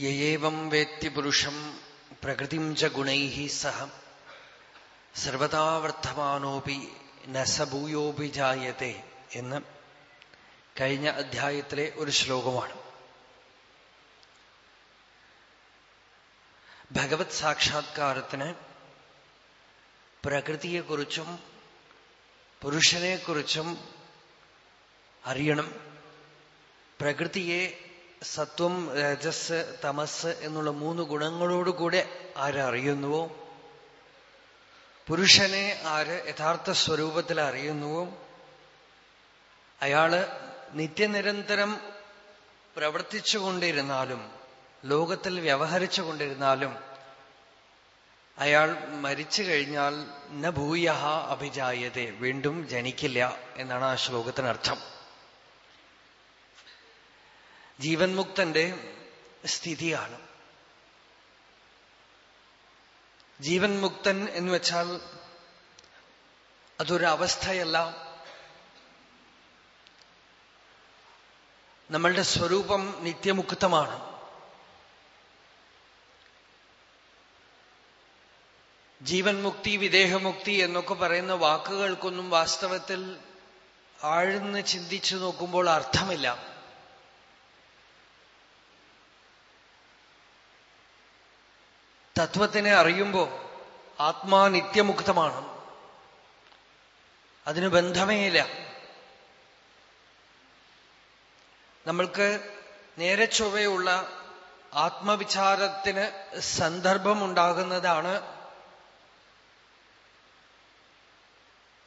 യേവം വേത്തി പുരുഷം പ്രകൃതിം ച ഗുണൈ സഹ. സർവതാ വർദ്ധമാനോപി നസഭൂയോപി ജായത്തെ എന്ന് കഴിഞ്ഞ അധ്യായത്തിലെ ഒരു ശ്ലോകമാണ്. ഭഗവത് സാക്ഷാത്കാരത്തിന് പ്രകൃതിയെക്കുറിച്ചും പുരുഷനെക്കുറിച്ചും അറിയണം. പ്രകൃതിയെ സത്വം രജസ് തമസ് എന്നുള്ള മൂന്ന് ഗുണങ്ങളോടുകൂടെ ആരറിയുന്നുവോ? പുരുഷനെ ആര് യഥാർത്ഥ സ്വരൂപത്തിൽ അറിയുന്നുവോ? അയാൾ നിത്യനിരന്തരം പ്രവർത്തിച്ചുകൊണ്ടിരുന്നാലും ലോകത്തിൽ വ്യവഹരിച്ചു കൊണ്ടിരുന്നാലും അയാൾ മരിച്ചു കഴിഞ്ഞാൽ ന ഭൂയഹ അഭിജായതെ വീണ്ടും ജനിക്കില്ല എന്നാണ് ആ ശ്ലോകത്തിനർത്ഥം. ജീവൻ മുക്തന്റെ സ്ഥിതിയാണ്. ജീവൻ മുക്തൻ എന്ന് വെച്ചാൽ അതൊരവസ്ഥയല്ല നമ്മളുടെ സ്വരൂപം നിത്യമുക്തമാണ്. ജീവൻ മുക്തി വിദേഹമുക്തി എന്നൊക്കെ പറയുന്ന വാക്കുകൾക്കൊന്നും വാസ്തവത്തിൽ ആഴ്ന്ന് ചിന്തിച്ചു നോക്കുമ്പോൾ അർത്ഥമില്ല. തത്വത്തിനെ അറിയുമ്പോൾ ആത്മാ നിത്യമുക്തമാണ്. അതിന് ബന്ധമേയില്ല. നമ്മൾക്ക് നേരെ ചൊവ്വയുള്ള ആത്മവിചാരത്തിന് സന്ദർഭമുണ്ടാകുന്നതാണ്.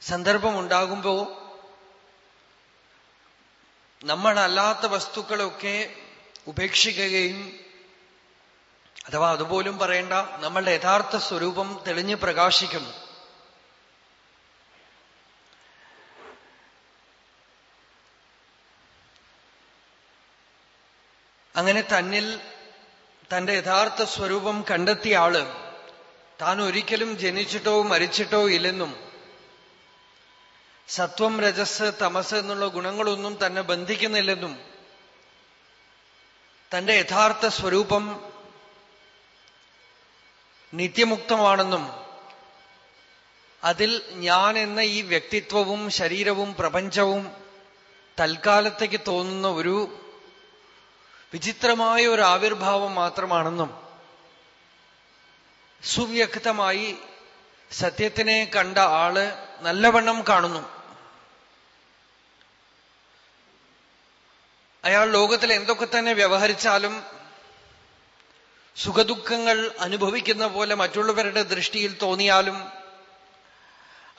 സന്ദർഭമുണ്ടാകുമ്പോൾ നമ്മളല്ലാത്ത വസ്തുക്കളൊക്കെ ഉപേക്ഷിക്കുകയും അഥവാ അതുപോലും പറയേണ്ട നമ്മളുടെ യഥാർത്ഥ സ്വരൂപം തെളിഞ്ഞ് പ്രകാശിക്കുന്നു. അങ്ങനെ തന്നിൽ തന്റെ യഥാർത്ഥ സ്വരൂപം കണ്ടെത്തിയ ആൾ താൻ ഒരിക്കലും ജനിച്ചിട്ടോ മരിച്ചിട്ടോ ഇല്ലെന്നും സത്വം രജസ് തമസ് എന്നുള്ള ഗുണങ്ങളൊന്നും തന്നെ ബന്ധിക്കുന്നില്ലെന്നും തന്റെ യഥാർത്ഥ സ്വരൂപം നിത്യമുക്തമാണെന്നും അതിൽ ഞാൻ എന്ന ഈ വ്യക്തിത്വവും ശരീരവും പ്രപഞ്ചവും തൽക്കാലത്തേക്ക് തോന്നുന്ന ഒരു വിചിത്രമായ ഒരു ആവിർഭാവം മാത്രമാണെന്നും സുവ്യക്തമായി സത്യത്തിനെ കണ്ട ആൾ നല്ലവണ്ണം കാണുന്നു. അയാൾ ലോകത്തിൽ എന്തൊക്കെ തന്നെ വ്യവഹരിച്ചാലും സുഖദുഃഖങ്ങൾ അനുഭവിക്കുന്ന പോലെ മറ്റുള്ളവരുടെ ദൃഷ്ടിയിൽ തോന്നിയാലും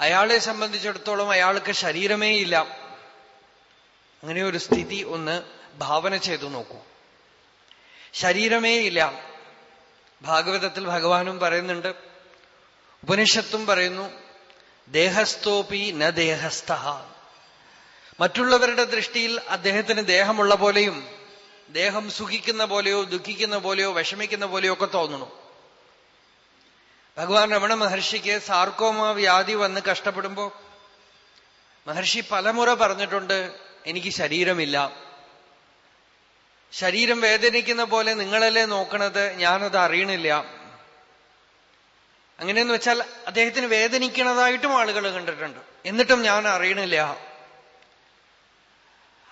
അയാളെ സംബന്ധിച്ചിടത്തോളം അയാൾക്ക് ശരീരമേ ഇല്ല. അങ്ങനെ ഒരു സ്ഥിതി ഒന്ന് ഭാവന ചെയ്തു നോക്കൂ. ശരീരമേ ഇല്ല. ഭാഗവതത്തിൽ ഭഗവാനും പറയുന്നുണ്ട്. ഉപനിഷത്തും പറയുന്നു ദേഹസ്ഥോപി ന ദേഹസ്ഥ. മറ്റുള്ളവരുടെ ദൃഷ്ടിയിൽ അദ്ദേഹത്തിന് ദേഹമുള്ള പോലെയും ദേഹം സുഖിക്കുന്ന പോലെയോ ദുഃഖിക്കുന്ന പോലെയോ വിഷമിക്കുന്ന പോലെയോ ഒക്കെ തോന്നണു. ഭഗവാൻ രമണ മഹർഷിക്ക് സാർക്കോമ വ്യാധി വന്ന് കഷ്ടപ്പെടുമ്പോ മഹർഷി പലമുറ പറഞ്ഞിട്ടുണ്ട് എനിക്ക് ശരീരമില്ല. ശരീരം വേദനിക്കുന്ന പോലെ നിങ്ങളല്ലേ നോക്കണത്? ഞാനത് അറിയണില്ല. അങ്ങനെയെന്ന് വെച്ചാൽ അദ്ദേഹത്തിന് വേദനിക്കണതായിട്ടും ആളുകൾ കണ്ടിട്ടുണ്ട്. എന്നിട്ടും ഞാൻ അറിയണില്ല.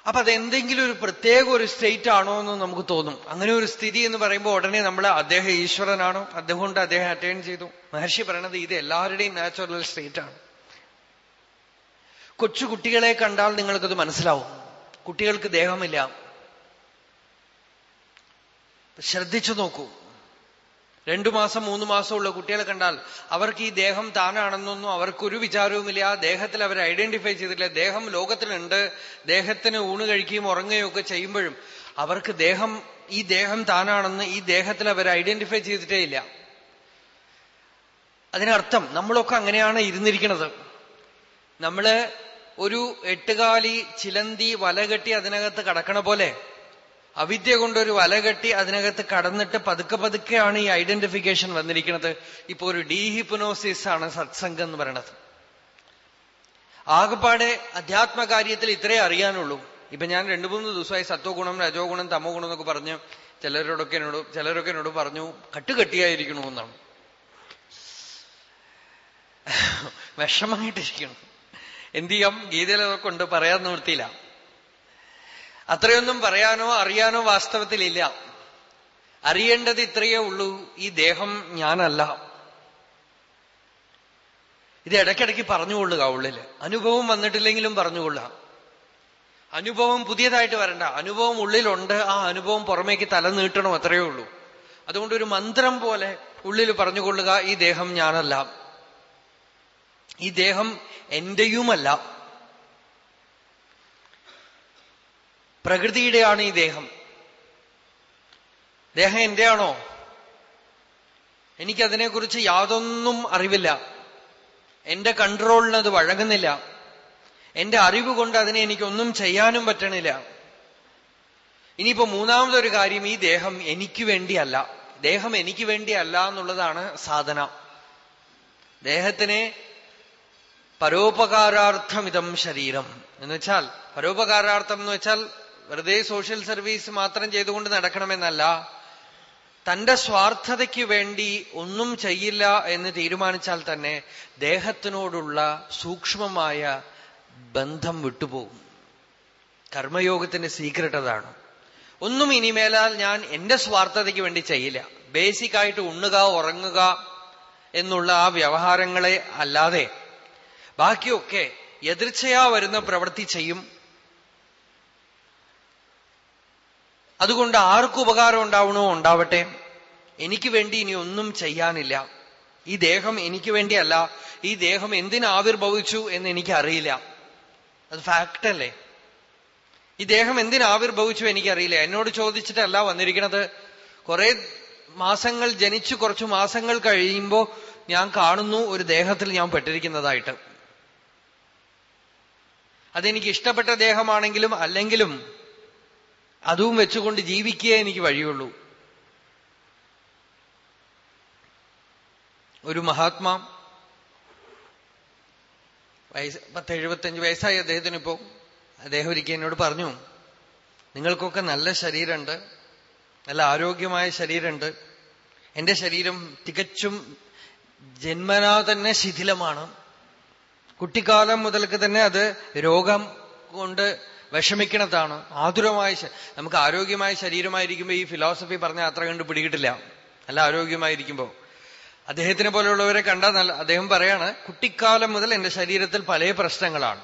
അപ്പൊ അതെന്തെങ്കിലും ഒരു പ്രത്യേക ഒരു സ്റ്റേറ്റ് ആണോ എന്ന് നമുക്ക് തോന്നും. അങ്ങനെ ഒരു സ്ഥിതി എന്ന് പറയുമ്പോൾ ഉടനെ നമ്മൾ അദ്ദേഹം ഈശ്വരനാണോ. അദ്ദേഹം കൊണ്ട് അദ്ദേഹം അറ്റൈൻ ചെയ്തു. മഹർഷി പറയണത് ഇത് എല്ലാവരുടെയും നാച്ചുറൽ സ്റ്റേറ്റ് ആണ്. കൊച്ചു കുട്ടികളെ കണ്ടാൽ നിങ്ങൾക്കത് മനസ്സിലാവും. കുട്ടികൾക്ക് ദേഹമില്ല. ശ്രദ്ധിച്ചു നോക്കൂ. രണ്ടു മാസം മൂന്ന് മാസമുള്ള കുട്ടികളെ കണ്ടാൽ അവർക്ക് ഈ ദേഹം താനാണെന്നൊന്നും അവർക്കൊരു വിചാരവുമില്ല. ദേഹത്തിൽ അവർ ഐഡന്റിഫൈ ചെയ്തിട്ടില്ല. ദേഹം ലോകത്തിലുണ്ട്. ദേഹത്തിന് ഊണ് കഴിക്കുകയും ഉറങ്ങുകയും ഒക്കെ ചെയ്യുമ്പോഴും അവർക്ക് ദേഹം ഈ ദേഹം താനാണെന്ന് ഈ ദേഹത്തിൽ അവർ ഐഡന്റിഫൈ ചെയ്തിട്ടേ ഇല്ല. അതിനർത്ഥം നമ്മളൊക്കെ അങ്ങനെയാണ് ഇരുന്നിരിക്കുന്നത്. നമ്മൾ ഒരു എട്ടുകാലി ചിലന്തി വലകെട്ടി അതിനകത്ത് കടക്കണ പോലെ അവിദ്യ കൊണ്ടൊരു വല കെട്ടി അതിനകത്ത് കടന്നിട്ട് പതുക്കെ പതുക്കെയാണ് ഈ ഐഡന്റിഫിക്കേഷൻ വന്നിരിക്കുന്നത്. ഇപ്പൊ ഒരു ഡീഹിപ്നോസിസ് ആണ് സത്സംഗം എന്ന് പറയണത്. ആകെപ്പാടെ അധ്യാത്മകാര്യത്തിൽ ഇത്രേ അറിയാനുള്ളൂ. ഇപ്പൊ ഞാൻ രണ്ടു മൂന്ന് ദിവസമായി സത്വ ഗുണം രജോ ഗുണം തമോ ഗുണം എന്നൊക്കെ പറഞ്ഞ് ചിലരോടൊക്കെ എന്നോട് ചിലരൊക്കെ എന്നോട് പറഞ്ഞു കട്ടുകെട്ടിയായിരിക്കണു എന്നാണ്. വിഷമായിട്ടിരിക്കണം എന്ത് ചെയ്യാം? ഗീതയിലൊക്കെ ഉണ്ട് പറയാൻ നിവൃത്തിയില്ല. അത്രയൊന്നും പറയാനോ അറിയാനോ വാസ്തവത്തിലില്ല. അറിയേണ്ടത് ഇത്രയേ ഉള്ളൂ. ഈ ദേഹം ഞാനല്ല. ഇത് ഇടയ്ക്കിടയ്ക്ക് പറഞ്ഞുകൊള്ളുക ഉള്ളിൽ. അനുഭവം വന്നിട്ടില്ലെങ്കിലും പറഞ്ഞുകൊള്ളുക. അനുഭവം പുതിയതായിട്ട് വരണ്ട. അനുഭവം ഉള്ളിലുണ്ട്. ആ അനുഭവം പുറമേക്ക് തല നീട്ടണം അത്രയേ ഉള്ളൂ. അതുകൊണ്ട് ഒരു മന്ത്രം പോലെ ഉള്ളിൽ പറഞ്ഞുകൊള്ളുക ഈ ദേഹം ഞാനല്ല. ഈ ദേഹം എന്റെയുമല്ല. പ്രകൃതിയുടെയാണ് ഈ ദേഹം. ദേഹം എന്റെയാണോ? എനിക്കതിനെക്കുറിച്ച് യാതൊന്നും അറിവില്ല. എന്റെ കൺട്രോളിന് അത് വഴങ്ങുന്നില്ല. എന്റെ അറിവ് കൊണ്ട് അതിനെ എനിക്കൊന്നും ചെയ്യാനും പറ്റണില്ല. ഇനിയിപ്പോ മൂന്നാമതൊരു കാര്യം ഈ ദേഹം എനിക്ക് വേണ്ടിയല്ല. ദേഹം എനിക്ക് വേണ്ടിയല്ല എന്നുള്ളതാണ് സാധന. ദേഹത്തിനെ പരോപകാരാർത്ഥമിതം ശരീരം. എന്ന് വെച്ചാൽ പരോപകാരാർത്ഥം എന്ന് വെച്ചാൽ വെറുതെ സോഷ്യൽ സർവീസ് മാത്രം ചെയ്തുകൊണ്ട് നടക്കണമെന്നല്ല തന്റെ സ്വാർത്ഥതയ്ക്ക് വേണ്ടി ഒന്നും ചെയ്യില്ല എന്ന് തീരുമാനിച്ചാൽ തന്നെ ദേഹത്തിനോടുള്ള സൂക്ഷ്മമായ ബന്ധം വിട്ടുപോകും. കർമ്മയോഗത്തിന്റെ സീക്രട്ട് അതാണ്. ഒന്നും ഇനിമേലാൽ ഞാൻ എന്റെ സ്വാർത്ഥതയ്ക്ക് വേണ്ടി ചെയ്യില്ല. ബേസിക് ആയിട്ട് ഉണ്ണുക ഉറങ്ങുക എന്നുള്ള ആ വ്യവഹാരങ്ങളെ അല്ലാതെ ബാക്കിയൊക്കെ എതിർച്ചയാ വരുന്ന പ്രവൃത്തി ചെയ്യും. അതുകൊണ്ട് ആർക്കും ഉപകാരം ഉണ്ടാവണോ ഉണ്ടാവട്ടെ. എനിക്ക് വേണ്ടി ഇനി ഒന്നും ചെയ്യാനില്ല. ഈ ദേഹം എനിക്ക് വേണ്ടിയല്ല. ഈ ദേഹം എന്തിനാവിർഭവിച്ചു എന്ന് എനിക്കറിയില്ല. അത് ഫാക്റ്റ് അല്ലേ? ഈ ദേഹം എന്തിനാവിർഭവിച്ചു എനിക്കറിയില്ല. എന്നോട് ചോദിച്ചിട്ടല്ല വന്നിരിക്കുന്നത് കുറെ മാസങ്ങൾ ജനിച്ചു കുറച്ചു മാസങ്ങൾ കഴിയുമ്പോ ഞാൻ കാണുന്നു ഒരു ദേഹത്തിൽ ഞാൻ പെട്ടിരിക്കുന്നതായിട്ട്. അതെനിക്ക് ഇഷ്ടപ്പെട്ട ദേഹമാണെങ്കിലും അല്ലെങ്കിലും അതും വെച്ചുകൊണ്ട് ജീവിക്കേ എനിക്ക് വഴിയുള്ളൂ. ഒരു മഹാത്മാ വയസ്സ് പത്ത് എഴുപത്തഞ്ച് വയസ്സായി അദ്ദേഹത്തിന് ഇപ്പോ അദ്ദേഹം ഒരിക്കൽ എന്നോട് പറഞ്ഞു നിങ്ങൾക്കൊക്കെ നല്ല ശരീരമുണ്ട് നല്ല ആരോഗ്യമായ ശരീരമുണ്ട്. എന്റെ ശരീരം തികച്ചും ജന്മനാ തന്നെ ശിഥിലമാണ്. കുട്ടിക്കാലം മുതൽക്ക് തന്നെ അത് രോഗം കൊണ്ട് വിഷമിക്കണതാണ്. ആതുരമായ നമുക്ക് ആരോഗ്യമായ ശരീരമായിരിക്കുമ്പോൾ ഈ ഫിലോസഫി പറഞ്ഞ അത്ര കണ്ട് പിടികിട്ടില്ല. നല്ല ആരോഗ്യമായിരിക്കുമ്പോൾ അദ്ദേഹത്തിനെ പോലെയുള്ളവരെ കണ്ടാൽ നല്ല അദ്ദേഹം പറയാണ് കുട്ടിക്കാലം മുതൽ എന്റെ ശരീരത്തിൽ പല പ്രശ്നങ്ങളാണ്.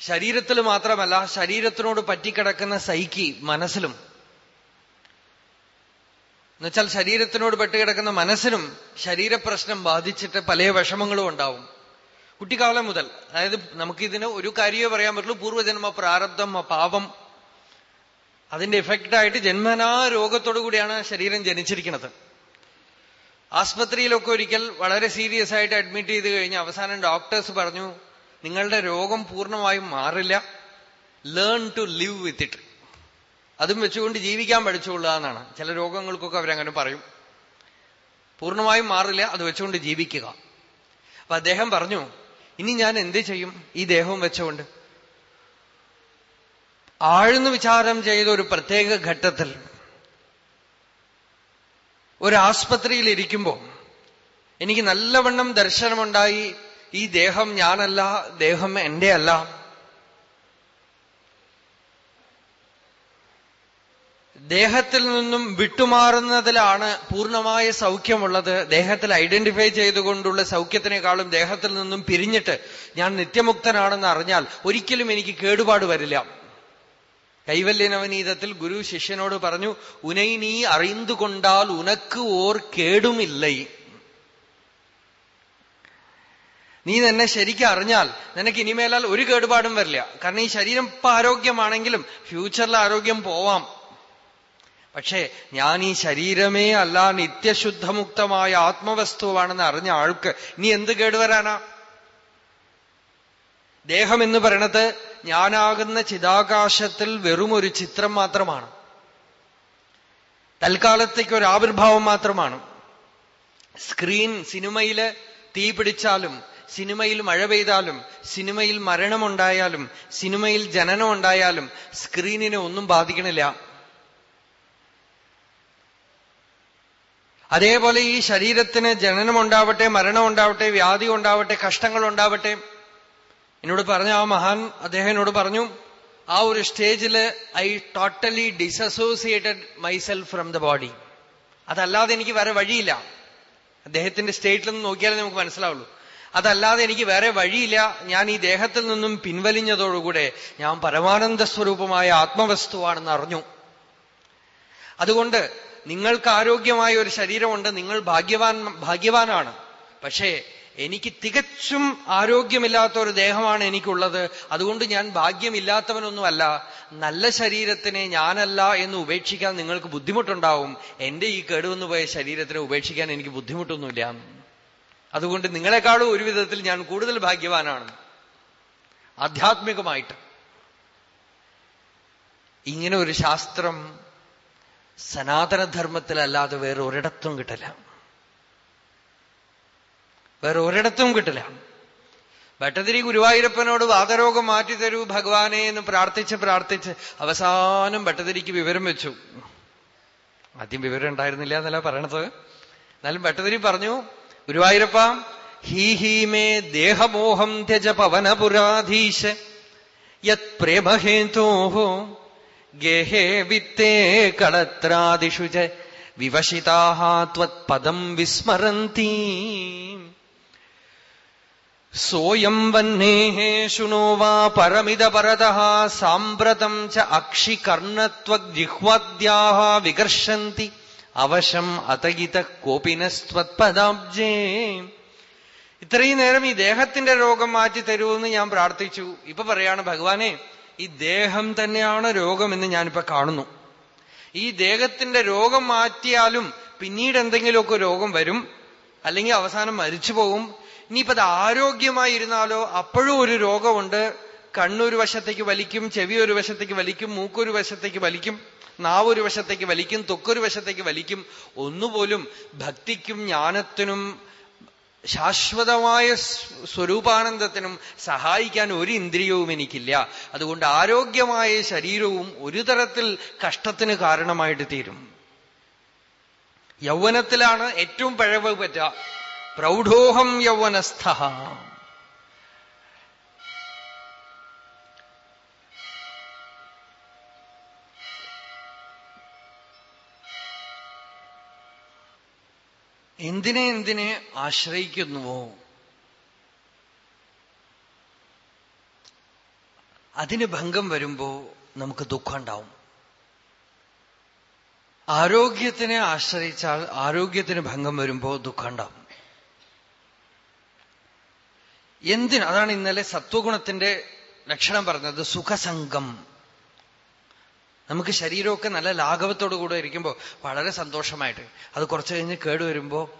ശരീരത്തിൽ മാത്രമല്ല ശരീരത്തിനോട് പറ്റിക്കിടക്കുന്ന സൈക്കി മനസ്സിലും. എന്നുവെച്ചാൽ ശരീരത്തിനോട് പെട്ടുകിടക്കുന്ന മനസ്സിനും ശരീരപ്രശ്നം ബാധിച്ചിട്ട് പല വിഷമങ്ങളും ഉണ്ടാവും. കുട്ടിക്കാലം മുതൽ അതായത് നമുക്കിതിന് ഒരു കാര്യമേ പറയാൻ പറ്റുള്ളൂ. പൂർവജന്മ പ്രാരബ്ധം പാപം അതിന്റെ എഫക്റ്റായിട്ട് ജന്മനാ രോഗത്തോടു കൂടിയാണ് ശരീരം ജനിച്ചിരിക്കുന്നത്. ആസ്പത്രിയിലൊക്കെ ഒരിക്കൽ വളരെ സീരിയസ് ആയിട്ട് അഡ്മിറ്റ് ചെയ്ത് കഴിഞ്ഞ് അവസാനം ഡോക്ടേഴ്സ് പറഞ്ഞു നിങ്ങളുടെ രോഗം പൂർണമായും മാറില്ല. Learn to live with it അതും വെച്ചുകൊണ്ട് ജീവിക്കാൻ പഠിച്ചുകൊള്ളുക എന്നാണ്. ചില രോഗങ്ങൾക്കൊക്കെ അവരങ്ങനെ പറയും. പൂർണമായും മാറില്ല അത് വെച്ചുകൊണ്ട് ജീവിക്കുക. അപ്പൊ അദ്ദേഹം പറഞ്ഞു ഇനി ഞാൻ എന്ത് ചെയ്യും? ഈ ദേഹവും വെച്ചുകൊണ്ട് ആഴ്ന്നു വിചാരം ചെയ്ത ഒരു പ്രത്യേക ഘട്ടത്തിൽ ഒരു ആസ്പത്രിയിൽ ഇരിക്കുമ്പോൾ എനിക്ക് നല്ലവണ്ണം ദർശനമുണ്ടായി. ഈ ദേഹം ഞാനല്ല ദേഹം എന്റെ അല്ല ദേഹത്തിൽ നിന്നും വിട്ടുമാറുന്നതിലാണ് പൂർണമായ സൗഖ്യമുള്ളത്. ദേഹത്തിൽ ഐഡന്റിഫൈ ചെയ്തുകൊണ്ടുള്ള സൗഖ്യത്തിനേക്കാളും ദേഹത്തിൽ നിന്നും പിരിഞ്ഞിട്ട് ഞാൻ നിത്യമുക്തനാണെന്ന് അറിഞ്ഞാൽ ഒരിക്കലും എനിക്ക് കേടുപാട് വരില്ല. കൈവല്യനവനീതത്തിൽ ഗുരു ശിഷ്യനോട് പറഞ്ഞു ഉനൈ നീ അറിന്തുകൊണ്ടാൽ ഉനക്ക് ഓർ കേടുമില്ല. നീ തന്നെ ശരിക്കും അറിഞ്ഞാൽ നിനക്ക് ഇനിമേലാൽ ഒരു കേടുപാടും വരില്ല. കാരണം ഈ ശരീരം ഇപ്പൊ ആരോഗ്യമാണെങ്കിലും ഫ്യൂച്ചറിൽ ആരോഗ്യം പോവാം. പക്ഷേ ഞാൻ ഈ ശരീരമേ അല്ല നിത്യശുദ്ധമുക്തമായ ആത്മവസ്തുവാണെന്ന് അറിഞ്ഞ ആൾക്ക് ഇനി എന്ത് കേടുവരാനാ? ദേഹം എന്ന് പറയണത് ഞാനാകുന്ന ചിതാകാശത്തിൽ വെറും ഒരു ചിത്രം മാത്രമാണ്. തൽക്കാലത്തേക്ക് ഒരു ആവിർഭാവം മാത്രമാണ്. സ്ക്രീൻ സിനിമയിൽ തീ പിടിച്ചാലും സിനിമയിൽ മഴ പെയ്താലും സിനിമയിൽ മരണമുണ്ടായാലും സിനിമയിൽ ജനനം ഉണ്ടായാലും സ്ക്രീനിനെ ഒന്നും ബാധിക്കണില്ല. അതേപോലെ ഈ ശരീരത്തിന് ജനനം ഉണ്ടാവട്ടെ മരണം ഉണ്ടാവട്ടെ വ്യാധി ഉണ്ടാവട്ടെ കഷ്ടങ്ങൾ ഉണ്ടാവട്ടെ എന്നോട് പറഞ്ഞ ആ മഹാൻ അദ്ദേഹം എന്നോട് പറഞ്ഞു ആ ഒരു സ്റ്റേജിൽ I totally dissociated myself from the body. അതല്ലാതെ എനിക്ക് വേറെ വഴിയില്ല. അദ്ദേഹത്തിന്റെ സ്റ്റേറ്റിൽ നിന്ന് നോക്കിയാലേ നമുക്ക് മനസ്സിലാവുള്ളൂ. അതല്ലാതെ എനിക്ക് വേറെ വഴിയില്ല. ഞാൻ ഈ ദേഹത്തിൽ നിന്നും പിൻവലിഞ്ഞതോടുകൂടെ ഞാൻ പരമാനന്ദ സ്വരൂപമായ ആത്മവസ്തുവാണെന്ന് അറിഞ്ഞു. അതുകൊണ്ട് നിങ്ങൾക്ക് ആരോഗ്യമായ ഒരു ശരീരമുണ്ട് നിങ്ങൾ ഭാഗ്യവാൻ ഭാഗ്യവാനാണ്. പക്ഷേ എനിക്ക് തികച്ചും ആരോഗ്യമില്ലാത്ത ഒരു ദേഹമാണ് എനിക്കുള്ളത്. അതുകൊണ്ട് ഞാൻ ഭാഗ്യമില്ലാത്തവനൊന്നുമല്ല. നല്ല ശരീരത്തിനെ ഞാനല്ല എന്ന് ഉപേക്ഷിക്കാൻ നിങ്ങൾക്ക് ബുദ്ധിമുട്ടുണ്ടാവും. എന്റെ ഈ കേടുവന്നു പോയ ശരീരത്തിനെ ഉപേക്ഷിക്കാൻ എനിക്ക് ബുദ്ധിമുട്ടൊന്നുമില്ല. അതുകൊണ്ട് നിങ്ങളെക്കാളും ഒരു വിധത്തിൽ ഞാൻ കൂടുതൽ ഭാഗ്യവാനാണ്. ആധ്യാത്മികമായിട്ട്. ഇങ്ങനെ ഒരു ശാസ്ത്രം സനാതനധർമ്മത്തിലല്ലാതെ വേറെ ഒരിടത്തും കിട്ടില്ല. വേറെ ഒരിടത്തും കിട്ടില്ല. ഭട്ടതിരി ഗുരുവായൂരപ്പനോട് വാതരോഗം മാറ്റിത്തരൂ ഭഗവാനെ എന്ന് പ്രാർത്ഥിച്ച് പ്രാർത്ഥിച്ച് അവസാനം ഭട്ടതിരിക്ക് വിവരം വെച്ചു. ആദ്യം വിവരം ഉണ്ടായിരുന്നില്ല എന്നല്ല പറയണത്. എന്നാലും ഭട്ടതിരി പറഞ്ഞു ഗുരുവായൂരപ്പ ഹീ ഹീ മേ ദേഹമോഹം ത്യജ പവനപുരാധീശ യത് പ്രേമഹേതോ ഗേഹേ വിത്തേ കളത്രാദിഷു ച വിവശിതാ ത്വത്പദം വിസ്മരന്തി. സോയം വന്നേഹേ ശുണോ വാ പരമിത പരത സാമ്പ്രതം ച അക്ഷി കർണത്വജിഹ്വാദ്യാ വികർഷന്തി. അവശം അതയിത കോപിനസ്ത്വത്പദാബ്ജേ ഇത്രയും നേരം ഈ ദേഹത്തിന്റെ രോഗം മാറ്റി തരുമെന്ന് ഞാൻ പ്രാർത്ഥിച്ചു. ഇപ്പൊ പറയാണ് ഭഗവാനെ ഈ ദേഹം തന്നെയാണ് രോഗമെന്ന് ഞാനിപ്പോ കാണുന്നു. ഈ ദേഹത്തിന്റെ രോഗം മാറ്റിയാലും പിന്നീട് എന്തെങ്കിലുമൊക്കെ രോഗം വരും അല്ലെങ്കിൽ അവസാനം മരിച്ചു പോകും ഇനിയിപ്പോ അത് ആരോഗ്യമായിരുന്നാലോ അപ്പോഴും ഒരു രോഗമുണ്ട്. കണ്ണൊരു വശത്തേക്ക് വലിക്കും ചെവി ഒരു വശത്തേക്ക് വലിക്കും മൂക്കൊരു വശത്തേക്ക് വലിക്കും നാവ് ഒരു വശത്തേക്ക് വലിക്കും തൊക്കൊരു വശത്തേക്ക് വലിക്കും. ഒന്നുപോലും ഭക്തിക്കും ജ്ഞാനത്തിനും ശാശ്വതമായ സ്വരൂപാനന്ദത്തിനും സഹായിക്കാൻ ഒരു ഇന്ദ്രിയവും എനിക്കില്ല. അതുകൊണ്ട് ആരോഗ്യമായ ശരീരവും ഒരു തരത്തിൽ കഷ്ടത്തിന് കാരണമായിട്ട് തീരും. യൗവനത്തിലാണ് ഏറ്റവും പഴവ് പറ്റുക പ്രൗഢോഹം യൗവനസ്ഥ. എന്തിനെ എന്തിനെ ആശ്രയിക്കുന്നുവോ? അതിന് ഭംഗം വരുമ്പോ നമുക്ക് ദുഃഖം ഉണ്ടാവും. ആരോഗ്യത്തിനെ ആശ്രയിച്ചാൽ ആരോഗ്യത്തിന് ഭംഗം വരുമ്പോ ദുഃഖം ഉണ്ടാവും. എന്തിന്? അതാണ് ഇന്നലെ സത്വഗുണത്തിന്റെ ലക്ഷണം പറഞ്ഞത്. സുഖസംഗം. നമുക്ക് ശരീരമൊക്കെ നല്ല ലാഘവത്തോടു കൂടെ ഇരിക്കുമ്പോൾ വളരെ സന്തോഷമായിട്ട്. അത് കുറച്ച് കഴിഞ്ഞ് കേടുവരുമ്പോ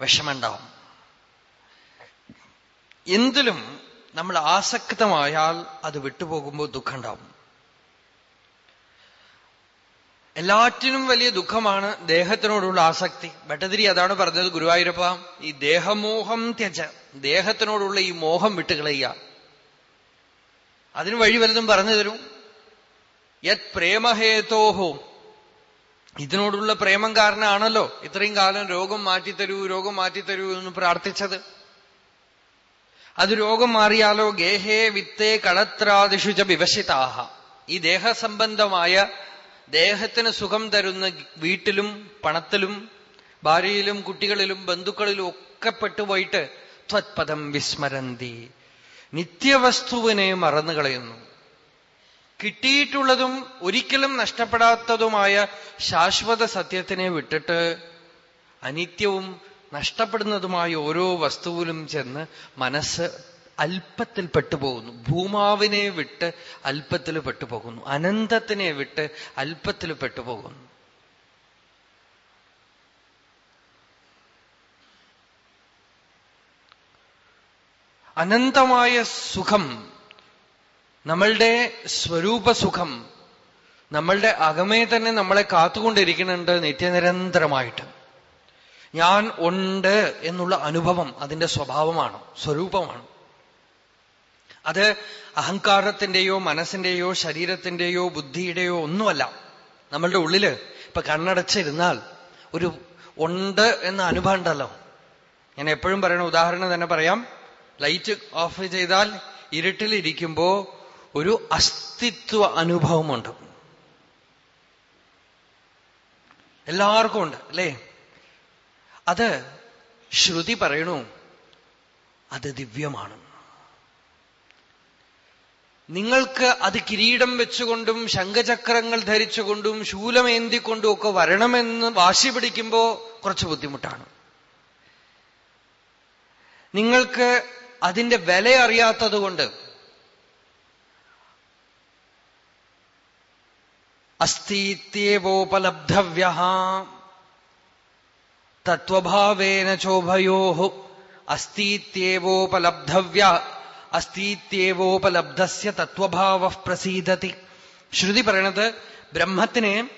വിഷമുണ്ടാവും എന്തിലും നമ്മൾ ആസക്തമായാൽ അത് വിട്ടുപോകുമ്പോൾ ദുഃഖമുണ്ടാവും. എല്ലാറ്റിനും വലിയ ദുഃഖമാണ് ദേഹത്തിനോടുള്ള ആസക്തി. ഭട്ടതിരി അതാണ് പറഞ്ഞത് ഗുരുവായൂരപ്പ ഈ ദേഹമോഹം ത്യജ. ദേഹത്തിനോടുള്ള ഈ മോഹം വിട്ടുകളയുക. അതിന് വഴി വലതും പറഞ്ഞു തരും? യത് പ്രേമഹേതോഹോ. ഇതിനോടുള്ള പ്രേമം കാരണമാണല്ലോ ഇത്രയും കാലം രോഗം മാറ്റിത്തരൂ രോഗം മാറ്റിത്തരൂ എന്ന് പ്രാർത്ഥിച്ചത്. അത് രോഗം മാറിയാലോ? ഗേഹേ വിത്തേ കളത്രാദിഷുച വിവശിതാഹ. ഈ ദേഹസംബന്ധമായ ദേഹത്തിന് സുഖം തരുന്ന വീട്ടിലും പണത്തിലും ഭാര്യയിലും കുട്ടികളിലും ബന്ധുക്കളിലും ഒക്കെ പെട്ടുപോയിട്ട് ത്വത്പദം വിസ്മരന്തി. നിത്യവസ്തുവിനെ മറന്നു കളയുന്നു കിട്ടിയിട്ടുള്ളതും ഒരിക്കലും നഷ്ടപ്പെടാത്തതുമായ ശാശ്വത സത്യത്തിനെ വിട്ടിട്ട് അനിത്യവും നഷ്ടപ്പെടുന്നതുമായ ഓരോ വസ്തുവിലും ചെന്ന് മനസ്സ് അല്പത്തിൽ പെട്ടുപോകുന്നു. ഭൂമാവിനെ വിട്ട് അല്പത്തിൽ പെട്ടുപോകുന്നു. അനന്തത്തിനെ വിട്ട് അല്പത്തിൽ പെട്ടുപോകുന്നു. അനന്തമായ സുഖം. നമ്മളുടെ സ്വരൂപസുഖം നമ്മളുടെ അകമേ തന്നെ നമ്മളെ കാത്തുകൊണ്ടിരിക്കുന്നുണ്ട് നിത്യനിരന്തരമായിട്ട്. ഞാൻ ഉണ്ട് എന്നുള്ള അനുഭവം അതിന്റെ സ്വഭാവമാണ് സ്വരൂപമാണ്. അത് അഹങ്കാരത്തിന്റെയോ മനസ്സിന്റെയോ ശരീരത്തിന്റെയോ ബുദ്ധിയുടെയോ ഒന്നുമല്ല. നമ്മളുടെ ഉള്ളിൽ ഇപ്പൊ കണ്ണടച്ചിരുന്നാൽ ഒരു ഉണ്ട് എന്ന അനുഭവം ഉണ്ടല്ലോ. ഞാൻ എപ്പോഴും പറയണ ഉദാഹരണം തന്നെ പറയാം. ലൈറ്റ് ഓഫ് ചെയ്താൽ ഇരുട്ടിലിരിക്കുമ്പോ ഒരു അസ്തിത്വ അനുഭവമുണ്ട്. എല്ലാവർക്കും ഉണ്ട് അല്ലേ? അത് ശ്രുതി പറയണു അത് ദിവ്യമാണ്. നിങ്ങൾക്ക് അത് കിരീടം വെച്ചുകൊണ്ടും ശംഖചക്രങ്ങൾ ധരിച്ചുകൊണ്ടും ശൂലമേന്തിക്കൊണ്ടും ഒക്കെ വരണമെന്ന് വാശി പിടിക്കുമ്പോ കുറച്ച് ബുദ്ധിമുട്ടാണ്. നിങ്ങൾക്ക് അതിന്റെ വില അറിയാത്തതുകൊണ്ട് അസ്ഥീത്യേവോപലബ്ധവ്യ തത്വഭാവേന ചോഭയോ അസ്ഥീത്യേവോപലബ്ധവ്യ അസ്ഥീത്യേവോപലബ്ധസ്യ തത്വഭാവ പ്രസീദതി ശ്രുതി പറയണത് ബ്രഹ്മത്തിനെ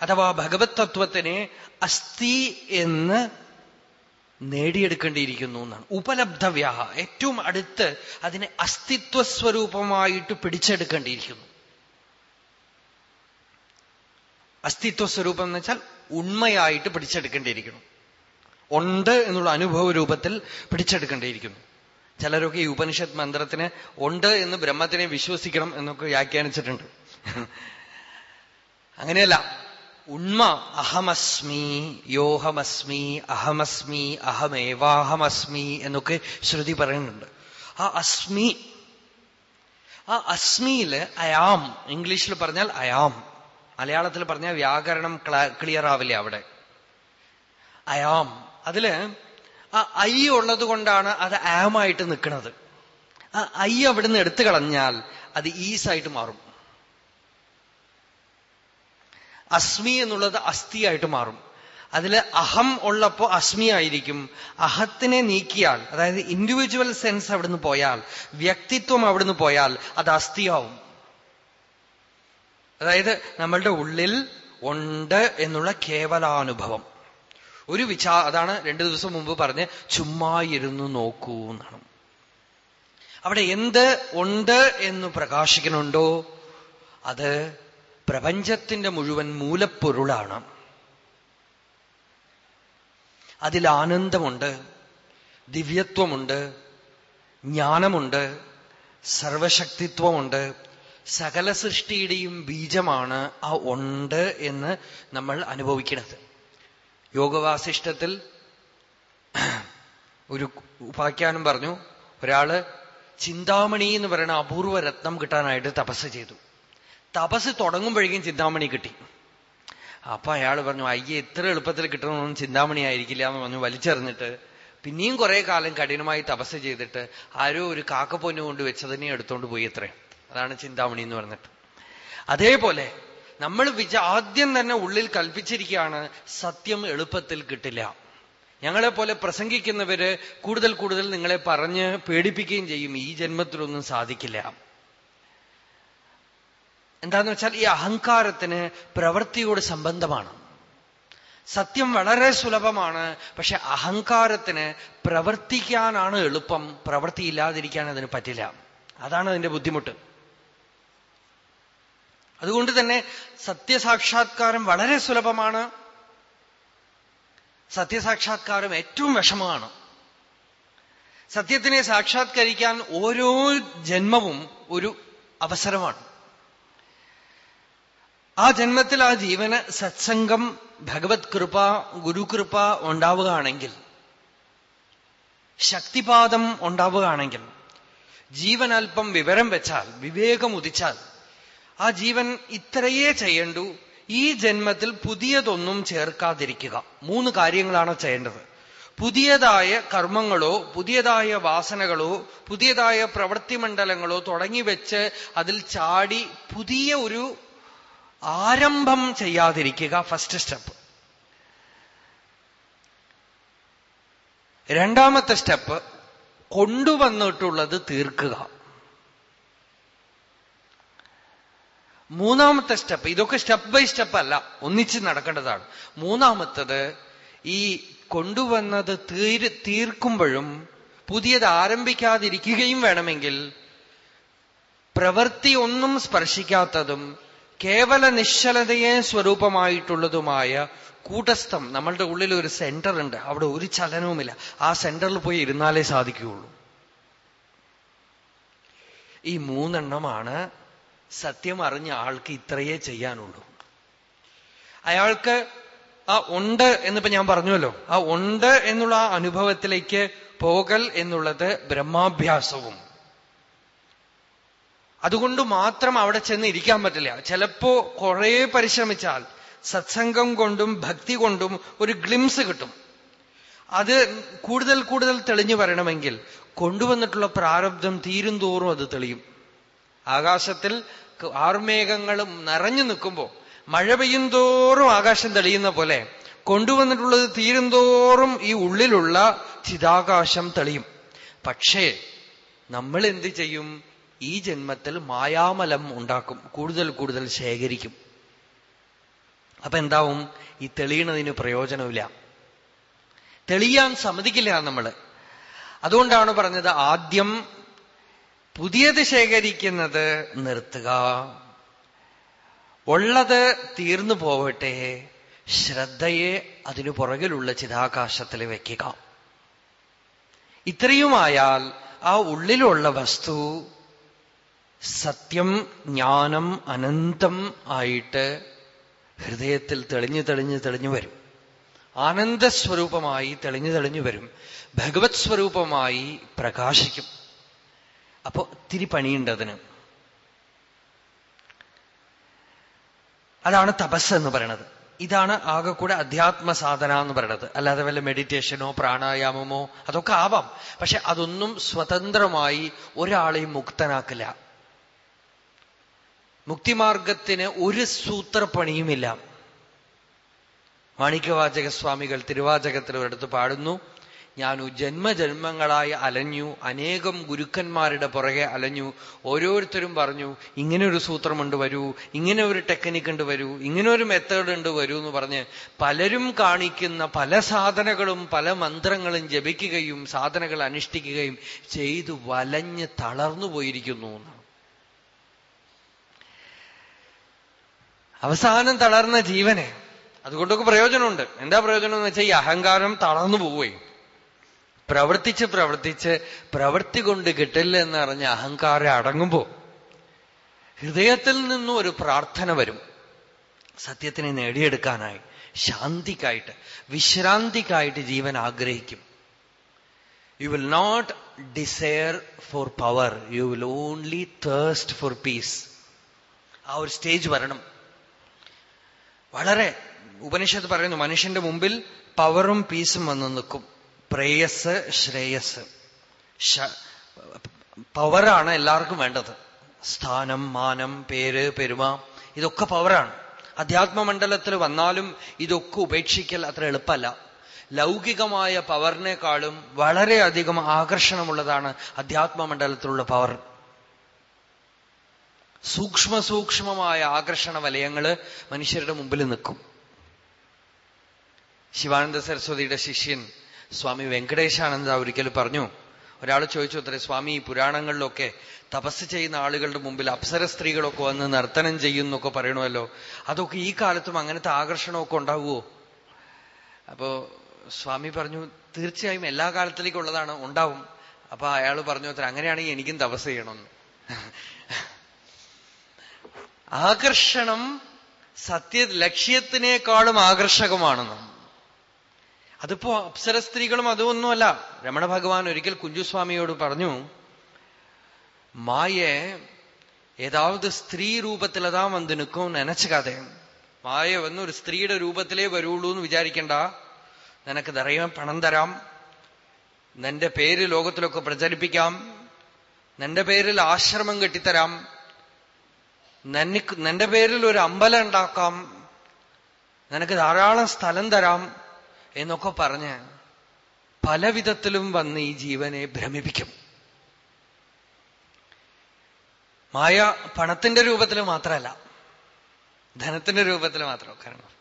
അഥവാ ഭഗവത് തത്വത്തിനെ അസ്ഥി എന്ന് നേടിയെടുക്കേണ്ടിയിരിക്കുന്നു എന്നാണ്. ഉപലബ്ധവ്യാഹ. ഏറ്റവും അടുത്ത് അതിനെ അസ്തിത്വ സ്വരൂപമായിട്ട് പിടിച്ചെടുക്കേണ്ടിയിരിക്കുന്നു. അസ്തിത്വ സ്വരൂപം എന്ന് വെച്ചാൽ ഉണ്മയായിട്ട് പിടിച്ചെടുക്കേണ്ടിയിരിക്കുന്നു. ഉണ്ട് എന്നുള്ള അനുഭവ രൂപത്തിൽ പിടിച്ചെടുക്കേണ്ടിയിരിക്കുന്നു. ചിലരൊക്കെ ഈ ഉപനിഷത്ത് മന്ത്രത്തിന് ഉണ്ട് എന്ന് ബ്രഹ്മത്തിനെ വിശ്വസിക്കണം എന്നൊക്കെ വ്യാഖ്യാനിച്ചിട്ടുണ്ട്. അങ്ങനെയല്ല. ഉണ്മ അഹമസ്മി യോഹമസ്മി അഹമസ്മി അഹമേവാഹമസ്മി എന്നൊക്കെ ശ്രുതി പറയുന്നുണ്ട്. ആ അസ്മി ആ അസ്മിയിൽ അയാം ഇംഗ്ലീഷിൽ പറഞ്ഞാൽ അയാം. മലയാളത്തിൽ പറഞ്ഞാൽ വ്യാകരണം ക്ലിയർ ആവില്ല അവിടെ. അയാം. അതിൽ ആ ഐ ഉള്ളത് കൊണ്ടാണ് അത് ആമായിട്ട് നിൽക്കുന്നത്. ആ ഐ അവിടുന്ന് എടുത്തു കളഞ്ഞാൽ അത് ഈസായിട്ട് മാറും. അസ്മി എന്നുള്ളത് അസ്ഥിയായിട്ട് മാറും. അതിൽ അഹം ഉള്ളപ്പോ അസ്മി ആയിരിക്കും. അഹത്തിനെ നീക്കിയാൽ അതായത് ഇൻഡിവിജ്വൽ സെൻസ് അവിടുന്ന് പോയാൽ വ്യക്തിത്വം അവിടുന്ന് പോയാൽ അത് അസ്ഥിയാവും. അതായത് നമ്മളുടെ ഉള്ളിൽ ഉണ്ട് എന്നുള്ള കേവലാനുഭവം. ഒരു വിചാ അതാണ് രണ്ടു ദിവസം മുമ്പ് പറഞ്ഞ് ചുമ്മാ ഇരുന്നു നോക്കൂ എന്നാണ്. അവിടെ എന്ത് ഉണ്ട് എന്ന് പ്രകാശിക്കുന്നുണ്ടോ? അത് പ്രപഞ്ചത്തിന്റെ മുഴുവൻ മൂലപ്പൊരുളാണ്. അതിൽ ആനന്ദമുണ്ട് ദിവ്യത്വമുണ്ട് ജ്ഞാനമുണ്ട് സർവശക്തിത്വമുണ്ട്. സകല സൃഷ്ടിയുടെയും ബീജമാണ് ആ ഉണ്ട് എന്ന് നമ്മൾ അനുഭവിക്കുന്നത്. യോഗവാസിഷ്ടത്തിൽ ഒരു ഉപാഖ്യാനം പറഞ്ഞു. ഒരാൾ ചിന്താമണി എന്ന് പറയുന്ന അപൂർവ രത്നം കിട്ടാനായിട്ട് തപസ് ചെയ്തു. തപസ് തുടങ്ങുമ്പോഴേക്കും ചിന്താമണി കിട്ടി. അപ്പൊ അയാൾ പറഞ്ഞു അയ്യെ ഇത്ര എളുപ്പത്തിൽ കിട്ടണമെന്നും ചിന്താമണി ആയിരിക്കില്ല എന്ന് പറഞ്ഞു വലിച്ചെറിഞ്ഞിട്ട്. പിന്നെയും കുറെ കാലം കഠിനമായി തപസ് ചെയ്തിട്ട് ആരോ ഒരു കാക്കപ്പൊന്നു കൊണ്ട് വെച്ചതിനെ എടുത്തോണ്ട് പോയി അതാണ് ചിന്താമണി എന്ന് പറഞ്ഞിട്ട്. അതേപോലെ നമ്മൾ വിച ആദ്യം തന്നെ ഉള്ളിൽ കൽപ്പിച്ചിരിക്കുകയാണ് സത്യം എളുപ്പത്തിൽ കിട്ടില്ല. ഞങ്ങളെ പോലെ പ്രസംഗിക്കുന്നവര് കൂടുതൽ കൂടുതൽ നിങ്ങളെ പറഞ്ഞ് പേടിപ്പിക്കുകയും ചെയ്യും ഈ ജന്മത്തിലൊന്നും സാധിക്കില്ല. എന്താന്ന് വെച്ചാൽ ഈ അഹങ്കാരത്തിന് പ്രവൃത്തിയോട് സംബന്ധമാണ്. സത്യം വളരെ സുലഭമാണ് പക്ഷെ അഹങ്കാരത്തിന് പ്രവർത്തിക്കാനാണ് എളുപ്പം. പ്രവൃത്തി ഇല്ലാതിരിക്കാൻ അതിന് പറ്റില്ല. അതാണ് അതിന്റെ ബുദ്ധിമുട്ട്. അതുകൊണ്ട് തന്നെ സത്യസാക്ഷാത്കാരം വളരെ സുലഭമാണ്. സത്യസാക്ഷാത്കാരം ഏറ്റവും വിഷമമാണ്. സത്യത്തിനെ സാക്ഷാത്കരിക്കാൻ ഓരോ ജന്മവും ഒരു അവസരമാണ്. ആ ജന്മത്തിൽ ആ ജീവന് സത്സംഗം ഭഗവത് കൃപ ഗുരുകൃപ ഉണ്ടാവുകയാണെങ്കിൽ ശക്തിപാദം ഉണ്ടാവുകയാണെങ്കിൽ ജീവൻ അല്പം വിവരം വെച്ചാൽ വിവേകം ഉദിച്ചാൽ ആ ജീവൻ ഇത്രയേ ചെയ്യണ്ടു. ഈ ജന്മത്തിൽ പുതിയതൊന്നും ചേർക്കാതിരിക്കുക. മൂന്ന് കാര്യങ്ങളാണ് ചെയ്യേണ്ടത്. പുതിയതായ കർമ്മങ്ങളോ പുതിയതായ വാസനകളോ പുതിയതായ പ്രവൃത്തി മണ്ഡലങ്ങളോ തുടങ്ങി വെച്ച് അതിൽ ചാടി പുതിയ ഒരു ആരംഭം ചെയ്യാതിരിക്കുക ഫസ്റ്റ് സ്റ്റെപ്പ് രണ്ടാമത്തെ സ്റ്റെപ്പ് കൊണ്ടുവന്നിട്ടുള്ളത് തീർക്കുക. മൂന്നാമത്തെ സ്റ്റെപ്പ് ഇതൊക്കെ സ്റ്റെപ്പ് ബൈ സ്റ്റെപ്പ് അല്ല ഒന്നിച്ച് നടക്കേണ്ടതാണ്. മൂന്നാമത്തത് ഈ കൊണ്ടുവന്നത് തീര് തീർക്കുമ്പോഴും പുതിയത് ആരംഭിക്കാതിരിക്കുകയും വേണമെങ്കിൽ പ്രവൃത്തി ഒന്നും സ്പർശിക്കാത്തതും കേവല നിശ്ചലതയെ സ്വരൂപമായിട്ടുള്ളതുമായ കൂട്ടസ്ഥം നമ്മളുടെ ഉള്ളിൽ ഒരു സെന്റർ ഉണ്ട്. അവിടെ ഒരു ചലനവുമില്ല. ആ സെന്ററിൽ പോയി ഇരുന്നാലേ സാധിക്കുകയുള്ളൂ. ഈ മൂന്നെണ്ണമാണ് സത്യം അറിഞ്ഞ ആൾക്ക് ഇത്രയേ ചെയ്യാനുള്ളൂ. അയാൾക്ക് ആ ഉണ്ട് എന്നിപ്പോ ഞാൻ പറഞ്ഞുവല്ലോ. ആ ഉണ്ട് എന്നുള്ള ആ അനുഭവത്തിലേക്ക് പോകൽ എന്നുള്ളത് ബ്രഹ്മാഭ്യാസവും. അതുകൊണ്ട് മാത്രം അവിടെ ചെന്ന് ഇരിക്കാൻ പറ്റില്ല. ചിലപ്പോ കുറെ പരിശ്രമിച്ചാൽ സത്സംഗം കൊണ്ടും ഭക്തി കൊണ്ടും ഒരു ഗ്ലിംസ് കിട്ടും. അത് കൂടുതൽ കൂടുതൽ തെളിഞ്ഞു വരണമെങ്കിൽ കൊണ്ടുവന്നിട്ടുള്ള പ്രാരബ്ധം തീരും തോറും അത് തെളിയും. ആകാശത്തിൽ ആർമേഘങ്ങളും നിറഞ്ഞു നിൽക്കുമ്പോൾ മഴ പെയ്യും തോറും ആകാശം തെളിയുന്ന പോലെ കൊണ്ടുവന്നിട്ടുള്ളത് തീരും തോറും ഈ ഉള്ളിലുള്ള ചിതാകാശം തെളിയും. പക്ഷേ നമ്മൾ എന്ത് ചെയ്യും? ഈ ജന്മത്തിൽ മായാമലം ഉണ്ടാക്കും കൂടുതൽ കൂടുതൽ ശേഖരിക്കും. അപ്പൊ എന്താവും? ഈ തെളിയണതിന് പ്രയോജനമില്ല. തെളിയാൻ സമ്മതിക്കില്ല നമ്മൾ അതുകൊണ്ടാണ് പറഞ്ഞത് ആദ്യം പുതിയത് ശേഖരിക്കുന്നത് നിർത്തുക. ഉള്ളത് തീർന്നു പോവട്ടെ. ശ്രദ്ധയെ അതിനു പുറകിലുള്ള ചിതാകാശത്തിൽ വയ്ക്കുക. ഇത്രയുമായാൽ ആ ഉള്ളിലുള്ള വസ്തു സത്യം ജ്ഞാനം അനന്തം ആയിട്ട് ഹൃദയത്തിൽ തെളിഞ്ഞു തെളിഞ്ഞു തെളിഞ്ഞു വരും. ആനന്ദസ്വരൂപമായി തെളിഞ്ഞു തെളിഞ്ഞു വരും. ഭഗവത് സ്വരൂപമായി പ്രകാശിക്കും. അപ്പോ ഒത്തിരി പണിയുണ്ട് അതിന്. അതാണ് തപസ് എന്ന് പറയണത്. ഇതാണ് ആകെ കൂടെ അധ്യാത്മ സാധന എന്ന് പറയണത്. അല്ലാതെ വല്ല മെഡിറ്റേഷനോ പ്രാണായാമമോ അതൊക്കെ ആവാം. പക്ഷെ അതൊന്നും സ്വതന്ത്രമായി ഒരാളെയും മുക്തനാക്കില്ല. മുക്തിമാർഗത്തിന് ഒരു സൂത്രപ്പണിയുമില്ല. മാണിക്യവാചക സ്വാമികൾ തിരുവാചകത്തിൽ ഒരിടത്ത് പാടുന്നു ഞാനു ജന്മജന്മങ്ങളായി അലഞ്ഞു അനേകം ഗുരുക്കന്മാരുടെ പുറകെ അലഞ്ഞു ഓരോരുത്തരും പറഞ്ഞു ഇങ്ങനെ ഒരു സൂത്രമുണ്ട് വരൂ ഇങ്ങനെ ഒരു ടെക്നിക്ക് ഉണ്ട് വരൂ ഇങ്ങനെ ഒരു മെത്തേഡ് ഉണ്ട് വരൂ എന്ന് പറഞ്ഞ് പലരും കാണിക്കുന്ന പല സാധനകളും പല മന്ത്രങ്ങളും ജപിക്കുകയും സാധനകൾ അനുഷ്ഠിക്കുകയും ചെയ്തു വലഞ്ഞ് തളർന്നു പോയിരിക്കുന്നു അവസാനം തളർന്ന ജീവനെ. അതുകൊണ്ടൊക്കെ പ്രയോജനമുണ്ട്. എന്താ പ്രയോജനം എന്ന് വെച്ചാൽ ഈ അഹങ്കാരം തളർന്നു പോവുകയും. പ്രവർത്തിച്ച് പ്രവർത്തിച്ച് പ്രവൃത്തി കൊണ്ട് കിട്ടില്ല എന്ന് പറഞ്ഞ അഹങ്കാരം അടങ്ങുമ്പോ ഹൃദയത്തിൽ നിന്നും ഒരു പ്രാർത്ഥന വരും. സത്യത്തിനെ നേടിയെടുക്കാനായി ശാന്തിക്കായിട്ട് വിശ്രാന്തിക്കായിട്ട് ജീവൻ ആഗ്രഹിക്കും. You will not desire for power you will only thirst for peace ആ ഒരു സ്റ്റേജ് വരണം. വളരെ ഉപനിഷത്ത് പറയുന്നു മനുഷ്യന്റെ മുമ്പിൽ പവറും പീസും വന്ന് നിൽക്കും. പ്രേയസ് ശ്രേയസ്. പവറാണ് എല്ലാവർക്കും വേണ്ടത്. സ്ഥാനം മാനം പേര് പെരുമ ഇതൊക്കെ പവറാണ് അധ്യാത്മമണ്ഡലത്തിൽ വന്നാലും ഇതൊക്കെ ഉപേക്ഷിക്കൽ അത്ര എളുപ്പമല്ല. ലൗകികമായ പവറിനേക്കാളും വളരെയധികം ആകർഷണമുള്ളതാണ് അധ്യാത്മമണ്ഡലത്തിലുള്ള പവർ സൂക്ഷ്മ സൂക്ഷ്മമായ ആകർഷണ വലയങ്ങൾ മനുഷ്യരുടെ മുമ്പിൽ നിൽക്കും. ശിവാനന്ദ സരസ്വതിയുടെ ശിഷ്യൻ സ്വാമി വെങ്കടേശാനന്ദ ഒരിക്കൽ പറഞ്ഞു ഒരാൾ ചോദിച്ചു അത്രേ സ്വാമി പുരാണങ്ങളിലൊക്കെ തപസ് ചെയ്യുന്ന ആളുകളുടെ മുമ്പിൽ അപ്സര സ്ത്രീകളൊക്കെ വന്ന് നർത്തനം ചെയ്യുന്നൊക്കെ പറയണമല്ലോ. അതൊക്കെ ഈ കാലത്തും അങ്ങനത്തെ ആകർഷണമൊക്കെ ഉണ്ടാവുമോ അപ്പോ സ്വാമി പറഞ്ഞു തീർച്ചയായും എല്ലാ കാലത്തിലേക്കുള്ളതാണ് ഉണ്ടാവും. അപ്പൊ അയാൾ പറഞ്ഞു അത്ര അങ്ങനെയാണെങ്കിൽ എനിക്കും തപസ് ചെയ്യണമെന്ന്. ആകർഷണം സത്യ ലക്ഷ്യത്തിനേക്കാളും ആകർഷകമാണെന്ന്. അതിപ്പോ അപ്സര സ്ത്രീകളും അതൊന്നുമല്ല രമണ ഭഗവാൻ ഒരിക്കൽ കുഞ്ചുസ്വാമിയോട് പറഞ്ഞു മായെ ഏതാവത് സ്ത്രീ രൂപത്തില താൻ വന്ന് നിൽക്കും നനച്ചുകാതെ മായ വന്ന് ഒരു സ്ത്രീയുടെ രൂപത്തിലേ വരുള്ളൂ എന്ന് വിചാരിക്കണ്ട. നിനക്ക് നിറയെ പണം തരാം. നിന്റെ പേര് ലോകത്തിലൊക്കെ പ്രചരിപ്പിക്കാം. നിന്റെ പേരിൽ ആശ്രമം കെട്ടിത്തരാം. നിനക്ക് നിന്റെ പേരിൽ ഒരു അമ്പലം ഉണ്ടാക്കാം. നിനക്ക് ധാരാളം സ്ഥലം തരാം എന്നൊക്കെ പറഞ്ഞ് പല വിധത്തിലും വന്ന് ഈ ജീവനെ ഭ്രമിപ്പിക്കും. മായ പണത്തിന്റെ രൂപത്തിൽ മാത്രമല്ല ധനത്തിന്റെ രൂപത്തിൽ മാത്രം കാരണം.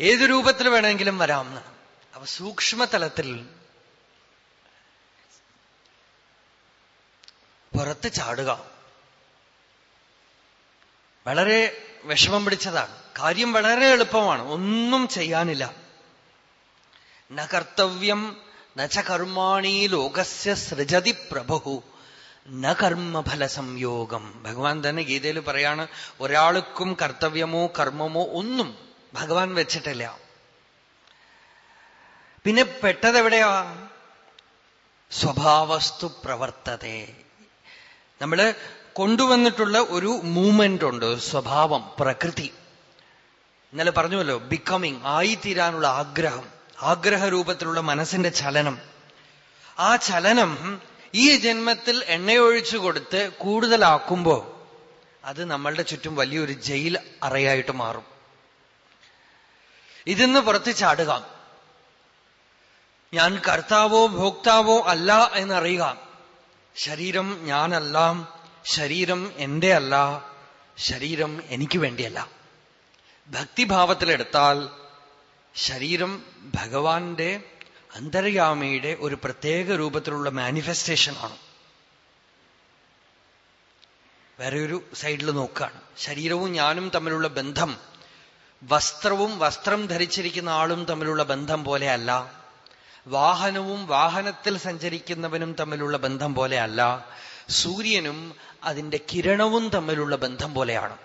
ഏത് രൂപത്തിൽ വേണമെങ്കിലും വരാം അവ സൂക്ഷ്മതലത്തിൽ പുറത്ത് ചാടുക. വളരെ വിഷമം പിടിച്ചതാണ്. കാര്യം വളരെ എളുപ്പമാണ്. ഒന്നും ചെയ്യാനില്ല. ന കർത്തവ്യം നച്ച കർമാണി ലോകസ്യ സൃജതി പ്രഭു ന കർമ്മഫല സംയോഗം ഭഗവാൻ തന്നെ ഗീതയിൽ പറയാണ് ഒരാൾക്കും കർത്തവ്യമോ കർമ്മമോ ഒന്നും ഭഗവാൻ വെച്ചിട്ടില്ല. പിന്നെ പെട്ടതെവിടെയാ? സ്വഭാവസ്തു പ്രവർത്തതേ. നമ്മൾ കൊണ്ടുവന്നിട്ടുള്ള ഒരു മൂവ്മെന്റ് ഉണ്ട് സ്വഭാവം പ്രകൃതി. ഇന്നലെ പറഞ്ഞുവല്ലോ ബിക്കമിങ് ആയിത്തീരാനുള്ള ആഗ്രഹം ആഗ്രഹ രൂപത്തിലുള്ള മനസ്സിന്റെ ചലനം. ആ ചലനം ഈ ജന്മത്തിൽ എണ്ണയൊഴിച്ചു കൊടുത്ത് കൂടുതലാക്കുമ്പോ അത് നമ്മളുടെ ചുറ്റും വലിയൊരു ജയിൽ അറയായിട്ട് മാറും. ഇതിന്ന് പുറത്ത് ചാടുക. ഞാൻ കർത്താവോ ഭോക്താവോ അല്ല എന്നറിയുക. ശരീരം ഞാനല്ല ശരീരം എന്റെ അല്ല ശരീരം എനിക്ക് വേണ്ടിയല്ല. ഭക്തിഭാവത്തിലെടുത്താൽ ശരീരം ഭഗവാന്റെ അന്തര്യാമിയുടെ ഒരു പ്രത്യേക രൂപത്തിലുള്ള മാനിഫെസ്റ്റേഷൻ ആണ്. വേറെ ഒരു സൈഡിൽ നോക്കുകയാണ്. ശരീരവും ഞാനും തമ്മിലുള്ള ബന്ധം വസ്ത്രവും വസ്ത്രം ധരിച്ചിരിക്കുന്ന ആളും തമ്മിലുള്ള ബന്ധം പോലെയല്ല വാഹനവും വാഹനത്തിൽ സഞ്ചരിക്കുന്നവനും തമ്മിലുള്ള ബന്ധം പോലെയല്ല. സൂര്യനും അതിന്റെ കിരണവും തമ്മിലുള്ള ബന്ധം പോലെയാണ്.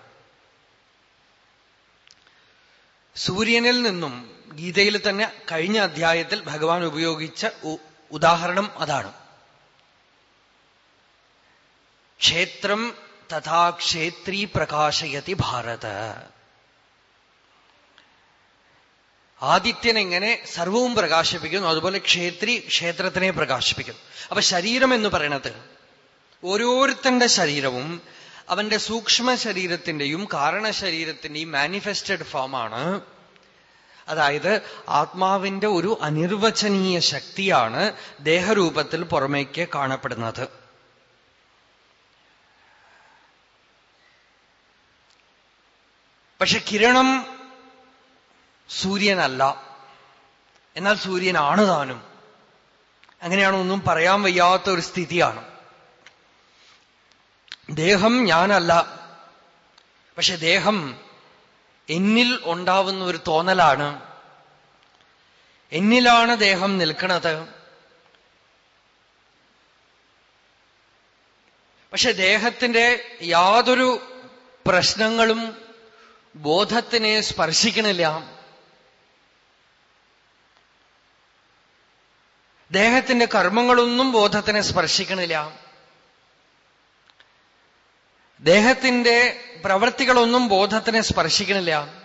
സൂര്യനിൽ നിന്നും ഗീതയിൽ തന്നെ കഴിഞ്ഞ അധ്യായത്തിൽ ഭഗവാൻ ഉപയോഗിച്ച ഉദാഹരണം അതാണ്. ക്ഷേത്രം തഥാ ക്ഷേത്രീ പ്രകാശയതി ഭാരത. ആദിത്യൻ എങ്ങനെ സർവവും പ്രകാശിപ്പിക്കുന്നു. അതുപോലെ ക്ഷേത്രി ക്ഷേത്രത്തിനെ പ്രകാശിപ്പിക്കുന്നു. അപ്പൊ ശരീരം എന്ന് പറയണത് ഓരോരുത്തന്റെ ശരീരവും അവന്റെ സൂക്ഷ്മ ശരീരത്തിന്റെയും കാരണ ശരീരത്തിന്റെയും മാനിഫെസ്റ്റഡ് ഫോമാണ് അതായത് ആത്മാവിന്റെ ഒരു അനിർവചനീയ ശക്തിയാണ് ദേഹരൂപത്തിൽ പുറമേക്ക് കാണപ്പെടുന്നത്. പക്ഷെ കിരണം സൂര്യനല്ല. എന്നാൽ സൂര്യനാണ് താനും. അങ്ങനെയാണൊന്നും പറയാൻ വയ്യാത്ത ഒരു സ്ഥിതിയാണ്. ദേഹം ഞാനല്ല. പക്ഷെ ദേഹം എന്നിൽ ഉണ്ടാവുന്ന ഒരു തോന്നലാണ്. എന്നിലാണ് ദേഹം നിൽക്കുന്നത്. പക്ഷെ ദേഹത്തിന്റെ യാതൊരു പ്രശ്നങ്ങളും ബോധത്തിനെ സ്പർശിക്കണില്ല. ദേഹത്തിന്റെ കർമ്മങ്ങളൊന്നും ബോധത്തിനെ സ്പർശിക്കണില്ല. ദേഹത്തിന്റെ പ്രവൃത്തികളൊന്നും ബോധത്തിനെ സ്പർശിക്കണില്ല.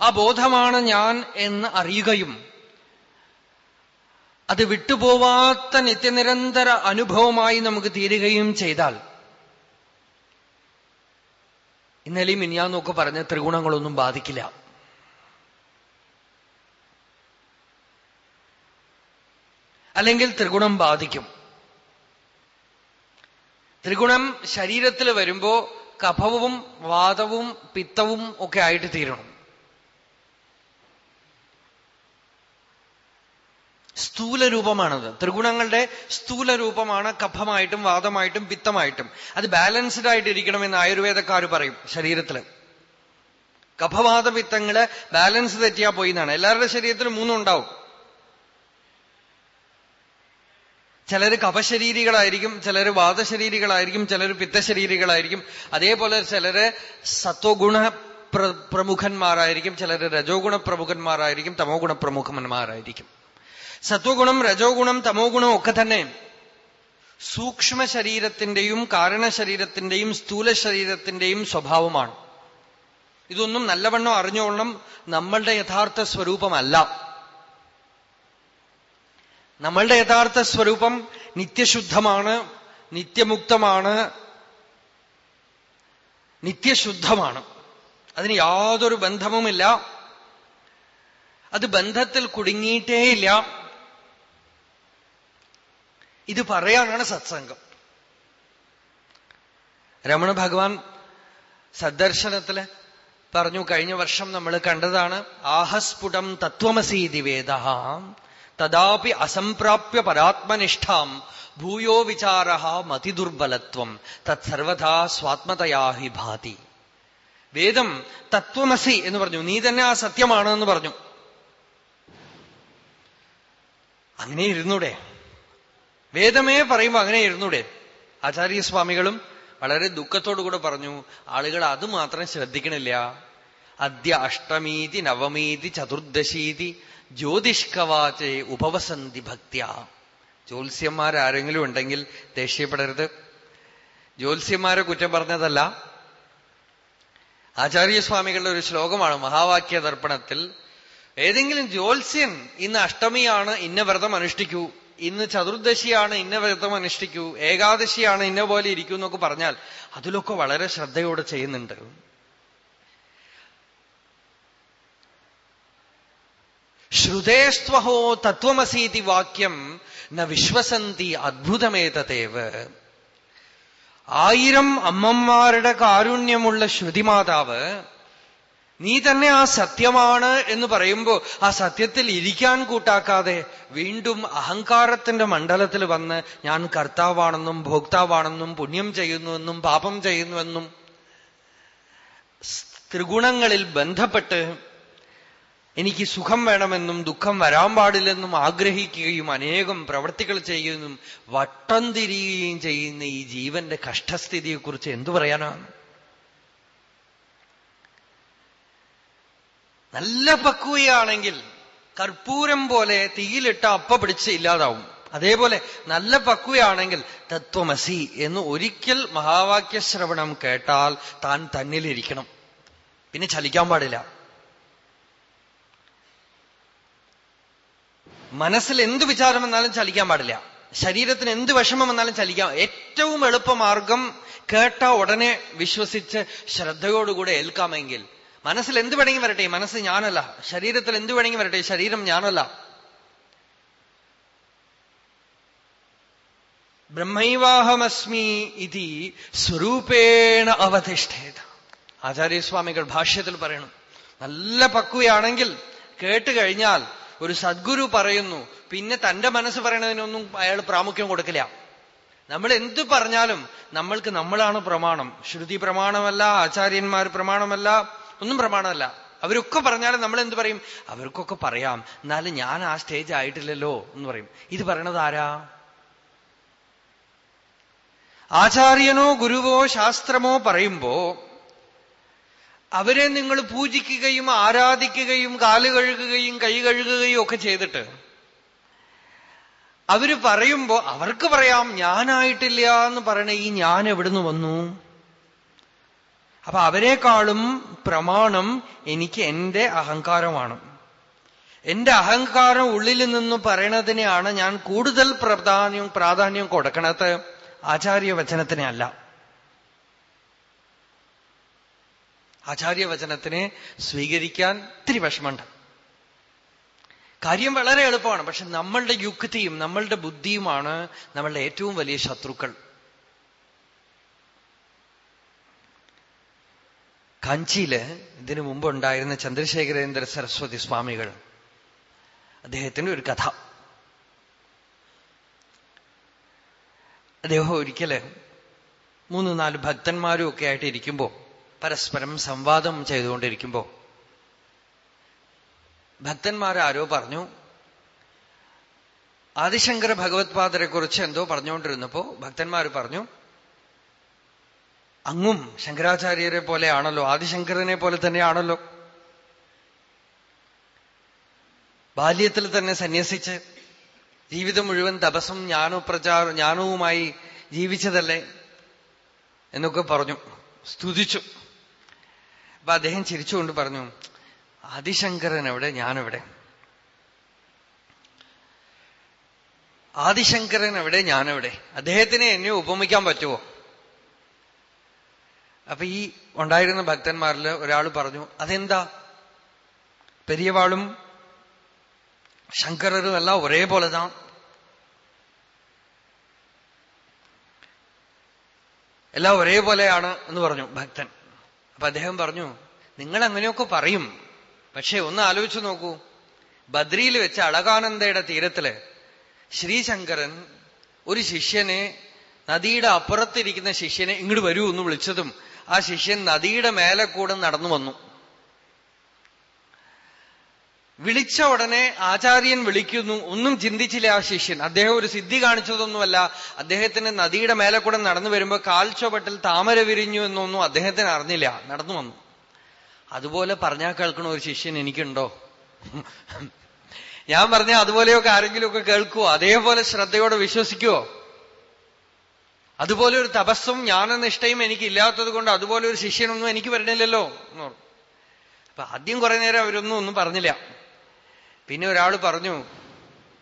ആ ബോധമാണ് ഞാൻ എന്ന് അറിയുകയും അത് വിട്ടുപോവാത്ത നിത്യനിരന്തര അനുഭവമായി നമുക്ക് തീരുകയും ചെയ്താൽ ഇന്നലെയും ഇനിയാന്നൊക്കെ പറഞ്ഞ ത്രിഗുണങ്ങളൊന്നും ബാധിക്കില്ല. അല്ലെങ്കിൽ ത്രിഗുണം ബാധിക്കും. ത്രിഗുണം ശരീരത്തിൽ വരുമ്പോ കഫവും വാദവും പിത്തവും ഒക്കെ ആയിട്ട് തീരണം. സ്ഥൂല രൂപമാണത് ത്രിഗുണങ്ങളുടെ സ്ഥൂല രൂപമാണ് കഫമായിട്ടും വാദമായിട്ടും പിത്തമായിട്ടും. അത് ബാലൻസ്ഡ് ആയിട്ടിരിക്കണമെന്ന് ആയുർവേദക്കാർ പറയും ശരീരത്തിൽ. കഫവാദ പിത്തങ്ങൾ ബാലൻസ് തെറ്റിയാ പോയി എന്നാണ് എല്ലാവരുടെ ശരീരത്തിലും മൂന്നും ഉണ്ടാവും ചിലർ കപശരീരികളായിരിക്കും ചിലർ വാദശരീരികളായിരിക്കും ചിലർ പിത്തശരീരികളായിരിക്കും. അതേപോലെ ചിലര് സത്വഗുണ പ്രമുഖന്മാരായിരിക്കും ചിലർ രജോ ഗുണ പ്രമുഖന്മാരായിരിക്കും തമോ ഗുണ പ്രമുഖന്മാരായിരിക്കും. സത്വഗുണം രജോ ഗുണം തമോ ഗുണം ഒക്കെ തന്നെ സൂക്ഷ്മ ശരീരത്തിന്റെയും കാരണ ശരീരത്തിന്റെയും സ്ഥൂല ശരീരത്തിന്റെയും സ്വഭാവമാണ്. ഇതൊന്നും നല്ലവണ്ണം അറിഞ്ഞോളണം നമ്മളുടെ യഥാർത്ഥ സ്വരൂപമല്ല. നമ്മളുടെ യഥാർത്ഥ സ്വരൂപം നിത്യശുദ്ധമാണ് നിത്യമുക്തമാണ് നിത്യശുദ്ധമാണ്. അതിന് യാതൊരു ബന്ധവുമില്ല. അത് ബന്ധത്തിൽ കുടുങ്ങിയിട്ടേയില്ല. ഇത് പറയാനാണ് സത്സംഗം. രമണ ഭഗവാൻ സദ്ദർശനത്തിൽ പറഞ്ഞു കഴിഞ്ഞ വർഷം നമ്മൾ കണ്ടതാണ് ആഹസ്ഫുടം തത്വമസീതി വേദ. തദാപി അസംപ്രാപ്യ പരാത്മനിഷ്ഠാം ഭൂയോ വിചാര മതിദുർബലത്വം തത്സർവഥാ സ്വാത്മതയാ ഹി ഭാതി. വേദം തത്വമസി എന്ന് പറഞ്ഞു. നീ തന്നെ ആ സത്യമാണ് എന്ന് പറഞ്ഞു. അങ്ങനെ ഇരുന്നൂടെ. വേദമേ പറയുമ്പോ അങ്ങനെ ഇരുന്നൂടെ. ആചാര്യസ്വാമികളും വളരെ ദുഃഖത്തോടു കൂടെ പറഞ്ഞു ആളുകൾ അത് മാത്രം ശ്രദ്ധിക്കണില്ല. അദ്യ അഷ്ടമീതി നവമീതി ചതുർദശീതി ജ്യോതിഷ്കവാചെ ഉപവസന്തി ഭക്തിയ. ജ്യോത്സ്യന്മാരാരെങ്കിലും ഉണ്ടെങ്കിൽ ദേഷ്യപ്പെടരുത്. ജ്യോത്സ്യന്മാരെ കുറ്റം പറഞ്ഞതല്ല. ആചാര്യസ്വാമികളുടെ ഒരു ശ്ലോകമാണ് മഹാവാക്യ ദർപ്പണത്തിൽ ഏതെങ്കിലും ജ്യോത്സ്യൻ ഇന്ന് അഷ്ടമിയാണ് ഇന്ന വ്രതം അനുഷ്ഠിക്കൂ. ഇന്ന് ചതുർദശിയാണ് ഇന്ന വ്രതം അനുഷ്ഠിക്കൂ. ഏകാദശിയാണ് ഇന്ന പോലെ ഇരിക്കൂ എന്നൊക്കെ പറഞ്ഞാൽ അതിലൊക്കെ വളരെ ശ്രദ്ധയോടെ ചെയ്യുന്നുണ്ട്. ശ്രുതേസ്ത്വഹോ തത്വമസീതി വാക്യം ന വിശ്വസന്തി അത്ഭുതമേതേവ് ആയിരം അമ്മമാരുടെ കാരുണ്യമുള്ള ശ്രുതിമാതാവ് നീ തന്നെ ആ സത്യമാണ് എന്ന് പറയുമ്പോ ആ സത്യത്തിൽ ഇരിക്കാൻ കൂട്ടാക്കാതെ വീണ്ടും അഹങ്കാരത്തിന്റെ മണ്ഡലത്തിൽ വന്ന് ഞാൻ കർത്താവാണെന്നും ഭോക്താവാണെന്നും പുണ്യം ചെയ്യുന്നുവെന്നും പാപം ചെയ്യുന്നുവെന്നും ത്രിഗുണങ്ങളിൽ ബന്ധപ്പെട്ട് എനിക്ക് സുഖം വേണമെന്നും ദുഃഖം വരാൻ പാടില്ലെന്നും ആഗ്രഹിക്കുകയും അനേകം പ്രവൃത്തികൾ ചെയ്യുന്നതും വട്ടം തിരിയുകയും ചെയ്യുന്ന ഈ ജീവന്റെ കഷ്ടസ്ഥിതിയെക്കുറിച്ച് എന്തു പറയാനാണ്? നല്ല പക്വയാണെങ്കിൽ കർപ്പൂരം പോലെ തീയിലിട്ട അപ്പ പിടിച്ച് ഇല്ലാതാവും. അതേപോലെ നല്ല പക്വയാണെങ്കിൽ തത്വമസി എന്ന് ഒരിക്കൽ മഹാവാക്യശ്രവണം കേട്ടാൽ താൻ തന്നിലിരിക്കണം. പിന്നെ ചലിക്കാൻ പാടില്ല. മനസ്സിൽ എന്ത് വിചാരം വന്നാലും ചലിക്കാൻ പാടില്ല. ശരീരത്തിന് എന്ത് വിഷമം വന്നാലും ചലിക്കാം. ഏറ്റവും എളുപ്പമാർഗം കേട്ട ഉടനെ വിശ്വസിച്ച് ശ്രദ്ധയോടുകൂടെ ഏൽക്കാമെങ്കിൽ. മനസ്സിൽ എന്ത് വേണമെങ്കിൽ വരട്ടെ? മനസ്സ് ഞാനല്ല. ശരീരത്തിൽ എന്ത് വേണമെങ്കിൽ വരട്ടെ? ശരീരം ഞാനല്ല. ബ്രഹ്മൈവാഹമസ്മി ഇതി സ്വരൂപേണ അവധിഷ്ഠേത. ആചാര്യസ്വാമികൾ ഭാഷ്യത്തിൽ പറയണം. നല്ല പക്വയാണെങ്കിൽ കേട്ട് കഴിഞ്ഞാൽ ഒരു സദ്ഗുരു പറയുന്നു. പിന്നെ തന്റെ മനസ്സ് പറയണതിനൊന്നും അയാൾ പ്രാമുഖ്യം കൊടുക്കില്ല. നമ്മൾ എന്ത് പറഞ്ഞാലും നമ്മൾക്ക് നമ്മളാണ് പ്രമാണം. ശ്രുതി പ്രമാണമല്ല ആചാര്യന്മാർ പ്രമാണമല്ല ഒന്നും പ്രമാണമല്ല. അവരൊക്കെ പറഞ്ഞാലും നമ്മൾ എന്ത് പറയും? അവർക്കൊക്കെ പറയാം. എന്നാലും ഞാൻ ആ സ്റ്റേജ് ആയിട്ടില്ലല്ലോ എന്ന് പറയും. ഇത് പറയണത് ആരാ? ആചാര്യനോ ഗുരുവോ ശാസ്ത്രമോ പറയുമ്പോ അവരെ നിങ്ങൾ പൂജിക്കുകയും ആരാധിക്കുകയും കാൽ കഴുകുകയും കൈ കഴുകുകയും ഒക്കെ ചെയ്തിട്ട് അവർ പറയുമ്പോ അവർക്ക് പറയാം ഞാനായിട്ടില്ല എന്ന് പറയണ ഈ ഞാൻ എവിടുന്ന് വന്നു? അപ്പൊ അവരെക്കാളും പ്രമാണം എനിക്ക് എന്റെ അഹങ്കാരമാണ്. എന്റെ അഹങ്കാരം ഉള്ളിൽ നിന്ന് പറയണതിനെയാണ് ഞാൻ കൂടുതൽ പ്രാധാന്യം പ്രാധാന്യം കൊടുക്കണത്. ആചാര്യവചനത്തിനെ അല്ല. ആചാര്യവചനത്തിനെ സ്വീകരിക്കാൻ ഇത്തിരി വിഷമമുണ്ട്. കാര്യം വളരെ എളുപ്പമാണ്. പക്ഷെ നമ്മളുടെ യുക്തിയും നമ്മളുടെ ബുദ്ധിയുമാണ് നമ്മളുടെ ഏറ്റവും വലിയ ശത്രുക്കൾ. കാഞ്ചിയിൽ ഇതിനു മുമ്പുണ്ടായിരുന്ന ചന്ദ്രശേഖരേന്ദ്ര സരസ്വതി സ്വാമികൾ. അദ്ദേഹത്തിന്റെ ഒരു കഥ. അദ്ദേഹം ഒരിക്കൽ മൂന്ന് നാല് ഭക്തന്മാരും ഒക്കെ ആയിട്ട് ഇരിക്കുമ്പോ പരസ്പരം സംവാദം ചെയ്തുകൊണ്ടിരിക്കുമ്പോ ഭക്തന്മാരാരോ പറഞ്ഞു ആദിശങ്കര ഭഗവത്പാദരെ കുറിച്ച് എന്തോ പറഞ്ഞുകൊണ്ടിരുന്നപ്പോ ഭക്തന്മാർ പറഞ്ഞു അങ്ങും ശങ്കരാചാര്യരെ പോലെയാണല്ലോ ആദിശങ്കരനെ പോലെ തന്നെയാണല്ലോ. ബാല്യത്തിൽ തന്നെ സന്യസിച്ച് ജീവിതം മുഴുവൻ തപസ്സും ജ്ഞാനപ്രചാര ജ്ഞാനവുമായി ജീവിച്ചതല്ലേ? എന്നൊക്കെ പറഞ്ഞു സ്തുതിച്ചു. അപ്പൊ അദ്ദേഹം ചിരിച്ചുകൊണ്ട് പറഞ്ഞു ആദിശങ്കരൻ എവിടെ? ഞാനെവിടെ? ആദിശങ്കരൻ എവിടെ? ഞാനെവിടെ? അദ്ദേഹത്തിന് എന്നെ ഉപമിക്കാൻ പറ്റുമോ? അപ്പൊ ഈ ഉണ്ടായിരുന്ന ഭക്തന്മാരിൽ ഒരാൾ പറഞ്ഞു അതെന്താ? പെരിയവാളും ശങ്കരരും എല്ലാം ഒരേപോലെ തന്നെ എല്ലാം ഒരേപോലെയാണ് എന്ന് പറഞ്ഞു ഭക്തൻ. അപ്പൊ അദ്ദേഹം പറഞ്ഞു നിങ്ങൾ അങ്ങനെയൊക്കെ പറയും. പക്ഷെ ഒന്ന് ആലോചിച്ചു നോക്കൂ. ബദ്രിയിൽ വെച്ച് അളകാനന്ദയുടെ തീരത്തിൽ ശ്രീശങ്കരൻ ഒരു ശിഷ്യനെ നദിയുടെ അപ്പുറത്തിരിക്കുന്ന ശിഷ്യനെ ഇങ്ങോട്ട് വരൂ എന്ന് വിളിച്ചതും ആ ശിഷ്യൻ നദിയുടെ മേലെ കൂടെ നടന്നു വന്നു. വിളിച്ച ഉടനെ ആചാര്യൻ വിളിക്കുന്നു. ഒന്നും ചിന്തിച്ചില്ല ആ ശിഷ്യൻ. അദ്ദേഹം ഒരു സിദ്ധി കാണിച്ചതൊന്നുമല്ല. അദ്ദേഹത്തിന് നദിയുടെ മേലെ കൂടെ നടന്നു വരുമ്പോ കാൽച്ചോപട്ടിൽ താമര വിരിഞ്ഞു എന്നൊന്നും അദ്ദേഹത്തിന് അറിഞ്ഞില്ല. നടന്നു വന്നു. അതുപോലെ പറഞ്ഞാൽ കേൾക്കണ ഒരു ശിഷ്യൻ എനിക്കുണ്ടോ? ഞാൻ പറഞ്ഞ അതുപോലെയൊക്കെ ആരെങ്കിലും ഒക്കെ കേൾക്കുവോ? അതേപോലെ ശ്രദ്ധയോടെ വിശ്വസിക്കുവോ? അതുപോലെ ഒരു തപസ്സും ജ്ഞാനനിഷ്ഠയും എനിക്ക് ഇല്ലാത്തത് കൊണ്ട് അതുപോലെ ഒരു ശിഷ്യനൊന്നും എനിക്ക് വരണില്ലല്ലോ എന്ന് പറഞ്ഞു. അപ്പൊ ആദ്യം കുറെ നേരം അവരൊന്നും ഒന്നും പറഞ്ഞില്ല. പിന്നെ ഒരാൾ പറഞ്ഞു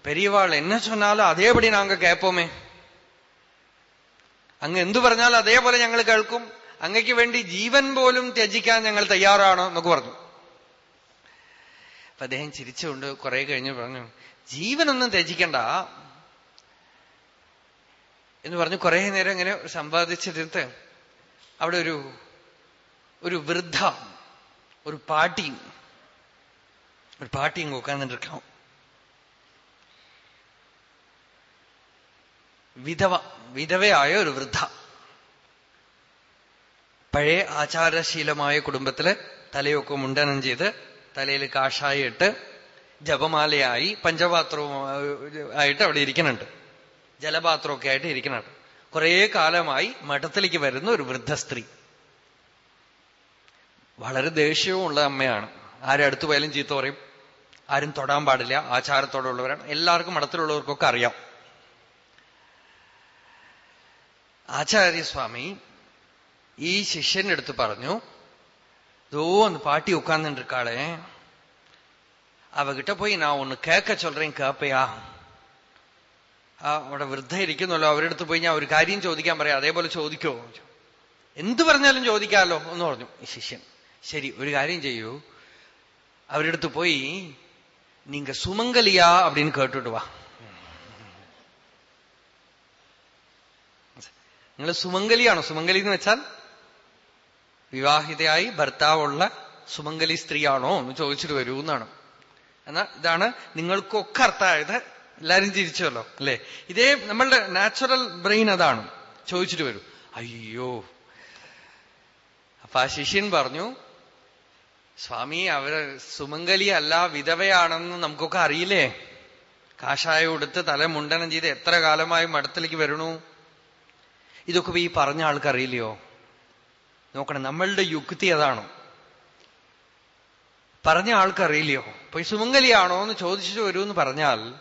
പെരിയവാൾ എന്നെ ചൊന്നാലും അതേപടി നാങ്ക കേപ്പോമേ അങ്ങ് എന്തു പറഞ്ഞാലും അതേപോലെ ഞങ്ങൾ കേൾക്കും. അങ്ങക്ക് വേണ്ടി ജീവൻ പോലും ത്യജിക്കാൻ ഞങ്ങൾ തയ്യാറാണ്? എന്നൊക്കെ പറഞ്ഞു. അപ്പൊ അദ്ദേഹം ചിരിച്ചുകൊണ്ട് കുറെ കഴിഞ്ഞ് പറഞ്ഞു ജീവനൊന്നും ത്യജിക്കണ്ട. എന്ന് പറഞ്ഞു കുറെ നേരം ഇങ്ങനെ സമ്പാദിച്ചിരുത്ത് അവിടെ ഒരു ഒരു വൃദ്ധ ഒരു പാട്ടി ஒரு பாட்டி இங்க உட்கார்ந்துட்டு இருக்கான் വിധവ വിധവയായ ഒരു വൃദ്ധ പഴയ ആചാരശീലമായ കുടുംബത്തില് തലയൊക്കെ മുണ്ടനം ചെയ്ത് തലയിൽ കാഷായ ഇട്ട് ജപമാലയായി പഞ്ചപാത്രവും ആയിട്ട് അവിടെ ഇരിക്കുന്നുണ്ട് ജലപാത്രമൊക്കെ ആയിട്ട് ഇരിക്കുന്നുണ്ട് കുറേ കാലമായി മഠത്തിലേക്ക് വരുന്ന ഒരു വൃദ്ധ സ്ത്രീ വളരെ ദേഷ്യവും ഉള്ള അമ്മയാണ് ആരടുത്തു പോയാലും ചീത്ത പറയും ആരും തൊടാൻ പാടില്ല ആചാരത്തോടുള്ളവരാണ് എല്ലാവർക്കും മഠത്തിലുള്ളവർക്കൊക്കെ അറിയാം. ആചാര്യസ്വാമി ഈ ശിഷ്യന്റെ അടുത്ത് പറഞ്ഞു தோ ഒന്ന് പാട്ടി ഉക്കാന്നിട്ടിരിക്കാളെ അവകിട്ട പോയി போய் ഒന്ന് കേക്ക கேட்க കേപ്പയാ. ആ അവിടെ വൃദ്ധ ഇരിക്കുന്നല്ലോ. അവരുടെ അടുത്ത് പോയി ഞാൻ ഒരു കാര്യം ചോദിക്കാൻ പറയാം. അതേപോലെ ചോദിക്കോ? എന്ത് പറഞ്ഞാലും ചോദിക്കാമല്ലോ എന്ന് പറഞ്ഞു ശിഷ്യൻ. ശരി ഒരു കാര്യം ചെയ്യൂ. അവരുടെ അടുത്ത് പോയി நீங்க சுமங்கலியா அப்படின்னு கேட்டுட்டு வா നിങ്ങൾ സുമംഗലിയാണോ സുമംഗലി എന്ന് വെച്ചാൽ വിവാഹിതയായി ഭർത്താവുള്ള സുമംഗലി സ്ത്രീയാണോ എന്ന് ചോദിച്ചിട്ട് വരൂ എന്നാണ് എന്നാ ഇതാണ് നിങ്ങൾക്കൊക്കെ അർത്ഥമായത് എല്ലാരും ചിരിച്ചല്ലോ അല്ലെ ഇതേ നമ്മളുടെ നാച്ചുറൽ ബ്രെയിൻ അതാണ് ചോദിച്ചിട്ട് വരൂ അയ്യോ അപ്പൊ ആ ശിഷ്യൻ പറഞ്ഞു സ്വാമി അവർ സുമംഗലി അല്ല വിധവയാണെന്ന് നമുക്കൊക്കെ അറിയില്ലേ? കാഷായം ഉടുത്ത് തല മുണ്ടനം ചെയ്ത് എത്ര കാലമായി മഠത്തിലേക്ക് വരണു? ഇതൊക്കെ ഈ പറഞ്ഞ ആൾക്കറിയില്ലയോ? നോക്കണം നമ്മളുടെ യുക്തി അതാണ്. പറഞ്ഞ ആൾക്കറിയില്ലയോ? പോയി സുമംഗലിയാണോ എന്ന് ചോദിച്ചു വരൂ എന്ന് പറഞ്ഞാൽ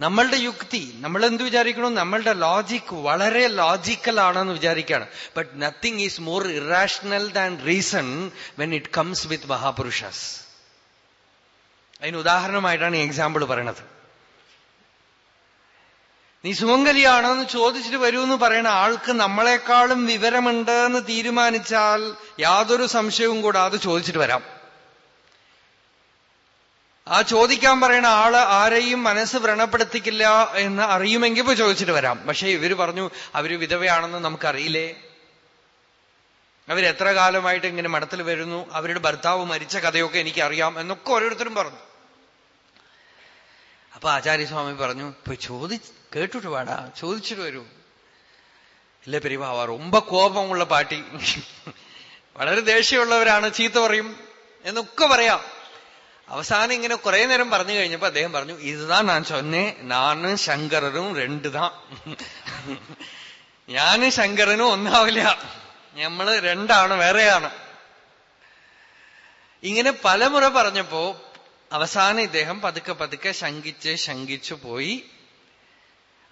നമ്മളുടെ യുക്തി നമ്മൾ എന്ത് വിചാരിക്കണം? നമ്മളുടെ ലോജിക് വളരെ ലോജിക്കൽ ആണെന്ന് വിചാരിക്കുകയാണ്. But nothing is more irrational than reason when it comes with മഹാപുരുഷസ് അതിന് ഉദാഹരണമായിട്ടാണ് ഈ എക്സാമ്പിൾ പറയണത്. നീ സുമംഗലിയാണോ എന്ന് ചോദിച്ചിട്ട് വരൂ എന്ന് പറയുന്ന ആൾക്ക് നമ്മളെക്കാളും വിവരമുണ്ട് എന്ന് തീരുമാനിച്ചാൽ യാതൊരു സംശയവും കൂടാതെ ചോദിച്ചിട്ട് വരാം. ആ ചോദിക്കാൻ പറയുന്ന ആള് ആരെയും മനസ്സ് വ്രണപ്പെടുത്തിക്കില്ല എന്ന് അറിയുമെങ്കിൽ ഇപ്പൊ ചോദിച്ചിട്ട് വരാം പക്ഷെ ഇവര് പറഞ്ഞു അവര് വിധവയാണെന്ന് നമുക്കറിയില്ലേ അവരെത്ര കാലമായിട്ട് ഇങ്ങനെ മഠത്തിൽ വരുന്നു അവരുടെ ഭർത്താവ് മരിച്ച കഥയൊക്കെ എനിക്കറിയാം എന്നൊക്കെ ഓരോരുത്തരും പറഞ്ഞു അപ്പൊ ആചാര്യസ്വാമി പറഞ്ഞു ഇപ്പൊ ചോദി കേട്ടിട്ട് വേടാ ചോദിച്ചിട്ട് വരൂ ഇല്ല പെരിവാവ ரொம்ப കോപമുള്ള പാട്ടി വളരെ ദേഷ്യമുള്ളവരാണ് ചീത്ത പറയും എന്നൊക്കെ പറയാം അവസാനം ഇങ്ങനെ കുറെ നേരം പറഞ്ഞു കഴിഞ്ഞപ്പോ അദ്ദേഹം പറഞ്ഞു ഇതുതാ ഞാൻ ചൊന്നേ നാനും ശങ്കരനും രണ്ടുതാ. ഞാനും ശങ്കരനും ഒന്നാവില്ല. നമ്മൾ രണ്ടാണ് വേറെയാണ്. ഇങ്ങനെ പലമുറ പറഞ്ഞപ്പോ അവസാനം ഇദ്ദേഹം പതുക്കെ പതുക്കെ ശങ്കിച്ച് ശങ്കിച്ചു പോയി.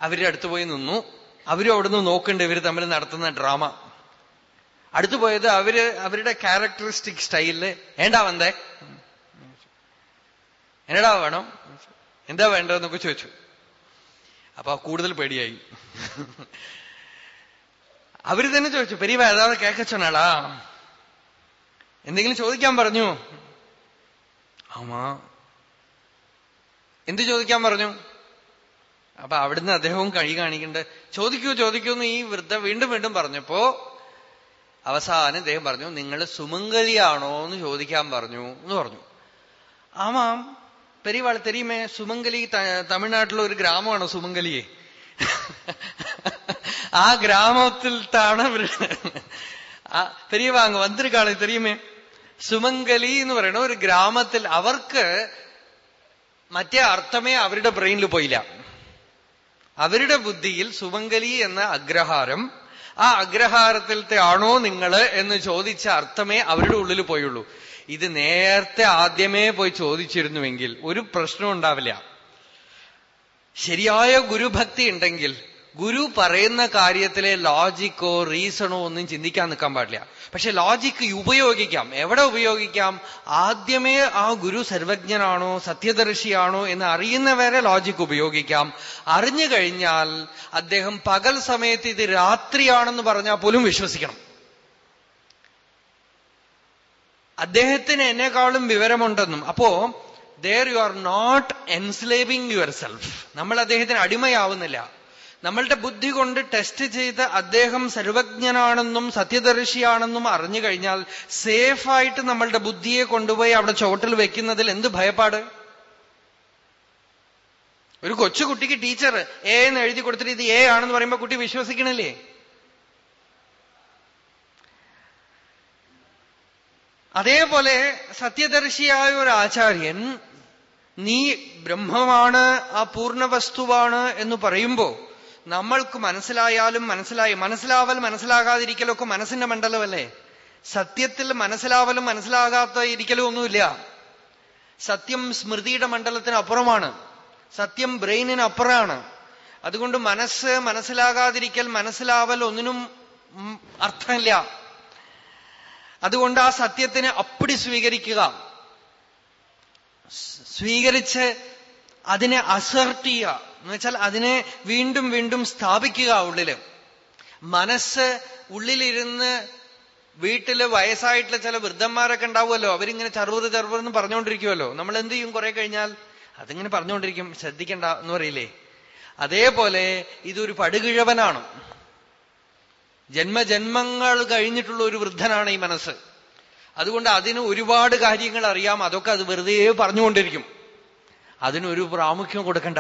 അവരുടെ അടുത്ത് പോയി നിന്നു. അവരും അവിടുന്ന് നോക്കുന്നുണ്ട് ഇവർ തമ്മിൽ നടത്തുന്ന ഡ്രാമ. അടുത്തു പോയത് അവർ അവരുടെ ക്യാരക്ടറിസ്റ്റിക് സ്റ്റൈലിൽ ഏണ്ടാ വന്നേ? എന്നടാ വേണം? എന്താ വേണ്ടതെന്നൊക്കെ ചോദിച്ചു. അപ്പൊ കൂടുതൽ പേടിയായി. അവർ തന്നെ ചോദിച്ചു പെരിയ ഏതാതെ കേക്കച്ചനാടാ? എന്തെങ്കിലും ചോദിക്കാൻ പറഞ്ഞു? ആമാ എന്ത് ചോദിക്കാൻ പറഞ്ഞു? അപ്പൊ അവിടുന്ന് അദ്ദേഹവും കഴി കാണിക്കണ്ട് ചോദിക്കൂ ചോദിക്കൂ എന്ന് ഈ വൃദ്ധ വീണ്ടും വീണ്ടും പറഞ്ഞപ്പോ അവസാനം അദ്ദേഹം പറഞ്ഞു നിങ്ങൾ സുമംഗലിയാണോ? എന്ന് ചോദിക്കാൻ പറഞ്ഞു എന്ന് പറഞ്ഞു. ആമാം പെരിവാൾ തെരിയുമേ സുമംഗലി തമിഴ്നാട്ടിലെ ഒരു ഗ്രാമമാണ് സുമംഗലിയെ? ആ ഗ്രാമത്തിലാണ് പെരിയവാങ് വന്നിരിക്കാണ് തെരിയുമേ സുമംഗലി എന്ന് പറയണ ഒരു ഗ്രാമത്തിൽ അവർക്ക് മറ്റേ അർത്ഥമേ അവരുടെ ബ്രെയിനിൽ പോയില്ല. അവരുടെ ബുദ്ധിയിൽ സുമംഗലി എന്ന അഗ്രഹാരം ആ അഗ്രഹാരത്തിലത്തെ ആണോ നിങ്ങൾ എന്ന് ചോദിച്ച അർത്ഥമേ അവരുടെ ഉള്ളിൽ പോയുള്ളൂ. ഇത് നേരത്തെ ആദ്യമേ പോയി ചോദിച്ചിരുന്നുവെങ്കിൽ ഒരു പ്രശ്നം ഉണ്ടാവില്ല. ശരിയായ ഗുരുഭക്തി ഉണ്ടെങ്കിൽ ഗുരു പറയുന്ന കാര്യത്തിലെ ലോജിക്കോ റീസണോ ഒന്നും ചിന്തിക്കാൻ നിൽക്കാൻ പാടില്ല. പക്ഷെ ലോജിക്ക് ഉപയോഗിക്കാം. എവിടെ ഉപയോഗിക്കാം? ആദ്യമേ ആ ഗുരു സർവജ്ഞനാണോ സത്യദർശിയാണോ എന്ന് അറിയുന്നവരെ ലോജിക്ക് ഉപയോഗിക്കാം. അറിഞ്ഞു കഴിഞ്ഞാൽ അദ്ദേഹം പകൽ സമയത്ത് ഇത് രാത്രിയാണെന്ന് പറഞ്ഞാൽ പോലും വിശ്വസിക്കണം. അദ്ദേഹത്തിന് എന്നെക്കാളും വിവരമുണ്ടെന്നും. അപ്പോ there you are not enslaving yourself നമ്മൾ അദ്ദേഹത്തിന് അടിമയാവുന്നില്ല. നമ്മളുടെ ബുദ്ധി കൊണ്ട് ടെസ്റ്റ് ചെയ്ത് അദ്ദേഹം സർവജ്ഞനാണെന്നും സത്യദർശിയാണെന്നും അറിഞ്ഞു കഴിഞ്ഞാൽ സേഫായിട്ട് നമ്മളുടെ ബുദ്ധിയെ കൊണ്ടുപോയി അവിടെ ചോട്ടിൽ വെക്കുന്നതിൽ എന്ത് ഭയപ്പാട്? ഒരു കൊച്ചുകുട്ടിക്ക് ടീച്ചർ എ എന്ന് എഴുതി കൊടുത്തിട്ട് ഇത് എ ആണെന്ന് പറയുമ്പോൾ കുട്ടി വിശ്വസിക്കണില്ലേ? അതേപോലെ സത്യദർശിയായ ഒരു ആചാര്യൻ നീ ബ്രഹ്മമാണ് ആ പൂർണ വസ്തുവാണ് എന്ന് പറയുമ്പോ നമ്മൾക്ക് മനസ്സിലായാലും മനസ്സിലായി മനസ്സിലാവൽ മനസ്സിലാകാതിരിക്കലൊക്കെ മനസ്സിന്റെ മണ്ഡലമല്ലേ? സത്യത്തിൽ മനസ്സിലാവലും മനസ്സിലാകാത്ത ഇരിക്കലും ഒന്നുമില്ല സത്യം സ്മൃതിയുടെ മണ്ഡലത്തിന് അപ്പുറമാണ്. സത്യം ബ്രെയിനിന് അപ്പുറമാണ് അതുകൊണ്ട് മനസ്സ് മനസ്സിലാകാതിരിക്കൽ മനസ്സിലാവൽ ഒന്നിനും അർത്ഥമില്ല. അതുകൊണ്ട് ആ സത്യത്തിനെ അപ്പടി സ്വീകരിക്കുക. സ്വീകരിച്ച് അതിനെ അസർട്ട് ചെയ്യുക. എന്ന് വെച്ചാൽ അതിനെ വീണ്ടും വീണ്ടും സ്ഥാപിക്കുക ഉള്ളിൽ. മനസ്സ് ഉള്ളിലിരുന്ന് വീട്ടിൽ വയസ്സായിട്ടുള്ള ചില വൃദ്ധന്മാരൊക്കെ ഉണ്ടാവുമല്ലോ. അവരിങ്ങനെ ചറുവറ് ചറുവറെന്ന് പറഞ്ഞുകൊണ്ടിരിക്കുമല്ലോ നമ്മൾ എന്ത് ചെയ്യും? കുറെ കഴിഞ്ഞാൽ അതിങ്ങനെ പറഞ്ഞുകൊണ്ടിരിക്കും. ശ്രദ്ധിക്കണ്ട എന്ന് പറയില്ലേ? അതേപോലെ ഇതൊരു പടുകിഴവനാണ്. ജന്മജന്മങ്ങൾ കഴിഞ്ഞിട്ടുള്ള ഒരു വൃദ്ധനാണ് ഈ മനസ്സ്. അതുകൊണ്ട് അതിന് ഒരുപാട് കാര്യങ്ങൾ അറിയാം. അതൊക്കെ അത് വെറുതെ പറഞ്ഞുകൊണ്ടിരിക്കും. അതിനൊരു പ്രാമുഖ്യം കൊടുക്കണ്ട.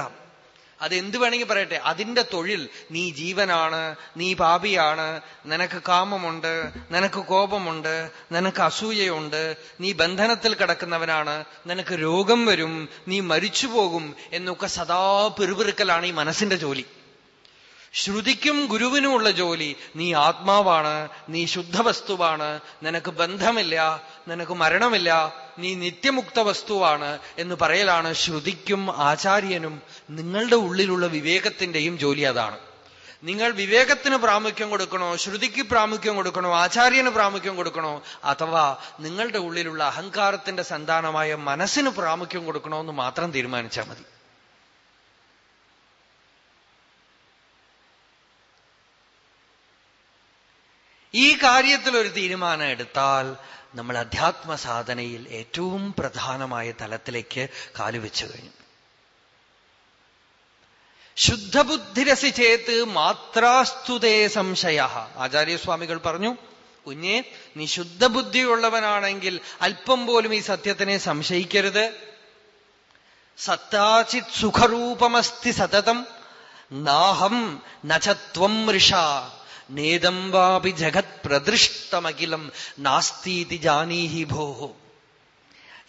അതെന്ത് വേണമെങ്കിൽ പറയട്ടെ? അതിന്റെ തൊഴിൽ നീ ജീവനാണ് നീ പാപിയാണ് നിനക്ക് കാമമുണ്ട് നിനക്ക് കോപമുണ്ട് നിനക്ക് അസൂയയുണ്ട് നീ ബന്ധനത്തിൽ കിടക്കുന്നവനാണ് നിനക്ക് രോഗം വരും നീ മരിച്ചു പോകും എന്നൊക്കെ സദാ പെരുപെറുക്കലാണ് ഈ മനസ്സിന്റെ ജോലി. ശ്രുതിക്കും ഗുരുവിനുമുള്ള ജോലി. നീ ആത്മാവാണ് നീ ശുദ്ധ വസ്തുവാണ് നിനക്ക് ബന്ധമില്ല നിനക്ക് മരണമില്ല നീ നിത്യമുക്ത വസ്തുവാണ് എന്ന് പറയലാണ് ശ്രുതിക്കും ആചാര്യനും നിങ്ങളുടെ ഉള്ളിലുള്ള വിവേകത്തിന്റെയും ജോലി അതാണ്. നിങ്ങൾ വിവേകത്തിന് പ്രാമുഖ്യം കൊടുക്കണോ ശ്രുതിക്ക് പ്രാമുഖ്യം കൊടുക്കണോ ആചാര്യന് പ്രാമുഖ്യം കൊടുക്കണോ അഥവാ നിങ്ങളുടെ ഉള്ളിലുള്ള അഹങ്കാരത്തിന്റെ സന്താനമായ മനസ്സിന് പ്രാമുഖ്യം കൊടുക്കണോ എന്ന് മാത്രം തീരുമാനിച്ചാൽ മതി. ഈ കാര്യത്തിൽ ഒരു തീരുമാനം എടുത്താൽ നമ്മൾ അധ്യാത്മ സാധനയിൽ ഏറ്റവും പ്രധാനമായ തലത്തിലേക്ക് കാലുവെച്ചു കഴിഞ്ഞു. ശുദ്ധബുദ്ധിരസി ചേത്ത് മാത്രാസ്തുതേ സംശയ. ആചാര്യസ്വാമികൾ പറഞ്ഞു കുഞ്ഞെ നീ ശുദ്ധബുദ്ധിയുള്ളവനാണെങ്കിൽ അല്പം പോലും ഈ സത്യത്തിനെ സംശയിക്കരുത്. സത്താചിത് സുഖരൂപമസ്തി സതതം നാഹം നചത്വം ഋഷ. നേദം വാപി ജഗത് പ്രദൃഷ്ടമഖിലം നാസ്തീതി ജാനീഹി ഭോ.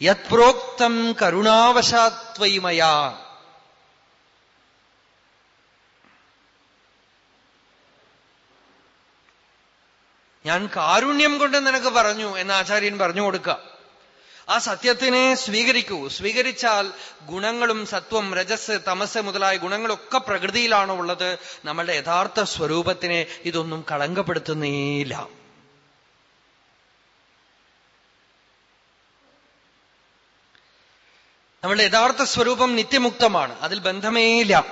യത്പ്രോക്തം കരുണാവശാത്വയി മയാ ഞാൻ കാരുണ്യം കൊണ്ട് നിനക്ക് പറഞ്ഞു എന്ന് ആചാര്യൻ പറഞ്ഞു കൊടുക്കുക. ആ സത്യത്തിനെ സ്വീകരിക്കൂ. സ്വീകരിച്ചാൽ ഗുണങ്ങളും സത്വം രജസ് തമസ് മുതലായ ഗുണങ്ങളൊക്കെ പ്രകൃതിയിലാണ് ഉള്ളത്. നമ്മളുടെ യഥാർത്ഥ സ്വരൂപത്തിനെ ഇതൊന്നും കളങ്കപ്പെടുത്തുന്നേയില്ല. നമ്മളുടെ യഥാർത്ഥ സ്വരൂപം നിത്യമുക്തമാണ്. അതിൽ ബന്ധമേയില്ല.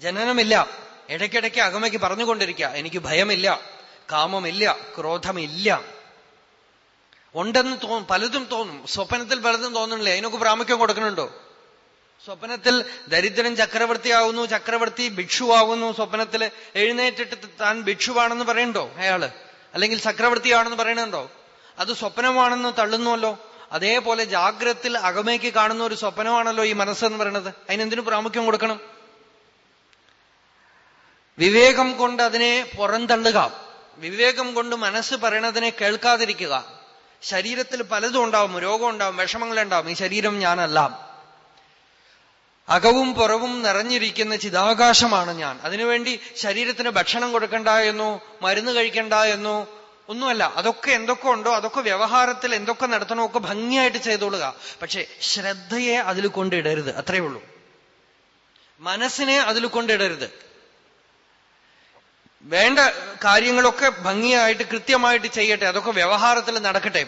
ജനനമില്ല. ഇടയ്ക്കിടയ്ക്ക് അകമയ്ക്ക് പറഞ്ഞുകൊണ്ടിരിക്കുക. എനിക്ക് ഭയമില്ല. കാമമില്ല. ക്രോധമില്ല. ഉണ്ടെന്ന് തോന്നും പലതും തോന്നും. സ്വപ്നത്തിൽ പലതും തോന്നുന്നില്ലേ. അതിനൊക്കെ പ്രാമുഖ്യം കൊടുക്കുന്നുണ്ടോ? സ്വപ്നത്തിൽ ദരിദ്രൻ ചക്രവർത്തിയാവുന്നു ചക്രവർത്തി ഭിക്ഷുവാകുന്നു. സ്വപ്നത്തിൽ എഴുന്നേറ്റിട്ട് താൻ ഭിക്ഷുവാണെന്ന് പറയണ്ടോ അയാൾ? അല്ലെങ്കിൽ ചക്രവർത്തിയാണെന്ന് പറയണുണ്ടോ? അത് സ്വപ്നമാണെന്ന് തള്ളുന്നുവല്ലോ. അതേപോലെ ജാഗ്രത്തിൽ അകമേക്ക് കാണുന്ന ഒരു സ്വപ്നമാണല്ലോ ഈ മനസ്സെന്ന് പറയുന്നത് അതിനെന്തിനു പ്രാമുഖ്യം കൊടുക്കണം? വിവേകം കൊണ്ട് അതിനെ പുറന്തള്ളുക. വിവേകം കൊണ്ട് മനസ്സ് പറയണതിനെ കേൾക്കാതിരിക്കുക. ശരീരത്തിൽ പലതും ഉണ്ടാവും രോഗം ഉണ്ടാവും വിഷമങ്ങളുണ്ടാവും ഈ ശരീരം ഞാനല്ല. അകവും പുറവും നിറഞ്ഞിരിക്കുന്ന ചിതാകാശമാണ് ഞാൻ. അതിനുവേണ്ടി ശരീരത്തിന് ഭക്ഷണം കൊടുക്കണ്ട എന്നോ മരുന്ന് കഴിക്കണ്ട എന്നോ ഒന്നുമല്ല. അതൊക്കെ എന്തൊക്കെ ഉണ്ടോ അതൊക്കെ വ്യവഹാരത്തിൽ എന്തൊക്കെ നടത്തണോ ഒക്കെ ഭംഗിയായിട്ട് ചെയ്തോളുക. പക്ഷെ ശ്രദ്ധയെ അതിൽ കൊണ്ടിടരുത്. അത്രയേ ഉള്ളൂ. മനസ്സിനെ അതിൽ കൊണ്ടിടരുത്. വേണ്ട കാര്യങ്ങളൊക്കെ ഭംഗിയായിട്ട് കൃത്യമായിട്ട് ചെയ്യട്ടെ. അതൊക്കെ വ്യവഹാരത്തിൽ നടക്കട്ടെ.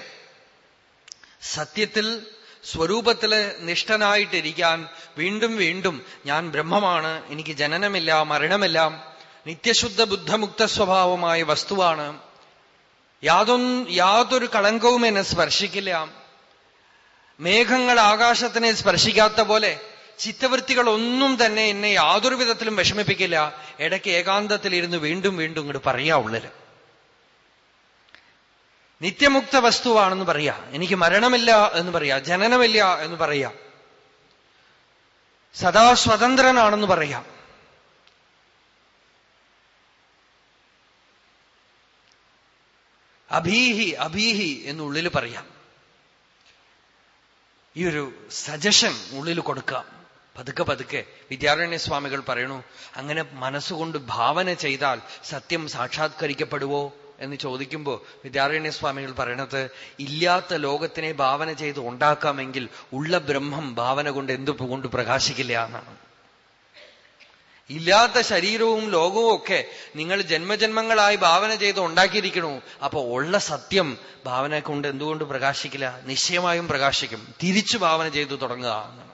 സത്യത്തിൽ സ്വരൂപത്തിൽ നിഷ്ഠനായിട്ടിരിക്കാൻ വീണ്ടും വീണ്ടും ഞാൻ ബ്രഹ്മമാണ്. എനിക്ക് ജനനമില്ല മരണമില്ല. നിത്യശുദ്ധ ബുദ്ധമുക്ത സ്വഭാവമായ വസ്തുവാണ്. യാതൊന്നും യാതൊരു കളങ്കവും എന്നെ സ്പർശിക്കില്ല. മേഘങ്ങൾ ആകാശത്തിനെ സ്പർശിക്കാത്ത പോലെ ചിത്തവൃത്തികൾ ഒന്നും തന്നെ എന്നെ യാതൊരു വിധത്തിലും വിഷമിപ്പിക്കില്ല. ഇടയ്ക്ക് ഏകാന്തത്തിലിരുന്ന് വീണ്ടും വീണ്ടും ഇങ്ങോട്ട് പറയാ ഉള്ളിൽ. നിത്യമുക്ത വസ്തുവാണെന്ന് പറയാ. എനിക്ക് മരണമില്ല എന്ന് പറയാ. ജനനമില്ല എന്ന് പറയാ. സദാ സ്വതന്ത്രനാണെന്ന് പറയാം. അഭീഹി അഭീഹി എന്നുള്ളിൽ പറയാം. ഈ ഒരു സജഷൻ ഉള്ളിൽ കൊടുക്കാം. പതുക്കെ പതുക്കെ വിദ്യാരണ്യ സ്വാമികൾ പറയണു അങ്ങനെ മനസ്സുകൊണ്ട് ഭാവന ചെയ്താൽ സത്യം സാക്ഷാത്കരിക്കപ്പെടുവോ? എന്ന് ചോദിക്കുമ്പോൾ വിദ്യാരണ്യ സ്വാമികൾ പറയണത് ഇല്ലാത്ത ലോകത്തിനെ ഭാവന ചെയ്ത് ഉണ്ടാക്കാമെങ്കിൽ ഉള്ള ബ്രഹ്മം ഭാവന കൊണ്ട് എന്തു കൊണ്ട് പ്രകാശിക്കില്ല എന്നാണ്. ഇല്ലാത്ത ശരീരവും ലോകവും ഒക്കെ നിങ്ങൾ ജന്മജന്മങ്ങളായി ഭാവന ചെയ്ത് ഉണ്ടാക്കിയിരിക്കണു അപ്പൊ ഉള്ള സത്യം ഭാവന കൊണ്ട് എന്തുകൊണ്ട് പ്രകാശിക്കില്ല? നിശ്ചയമായും പ്രകാശിക്കും. തിരിച്ചു ഭാവന ചെയ്തു തുടങ്ങുക എന്നാണ്.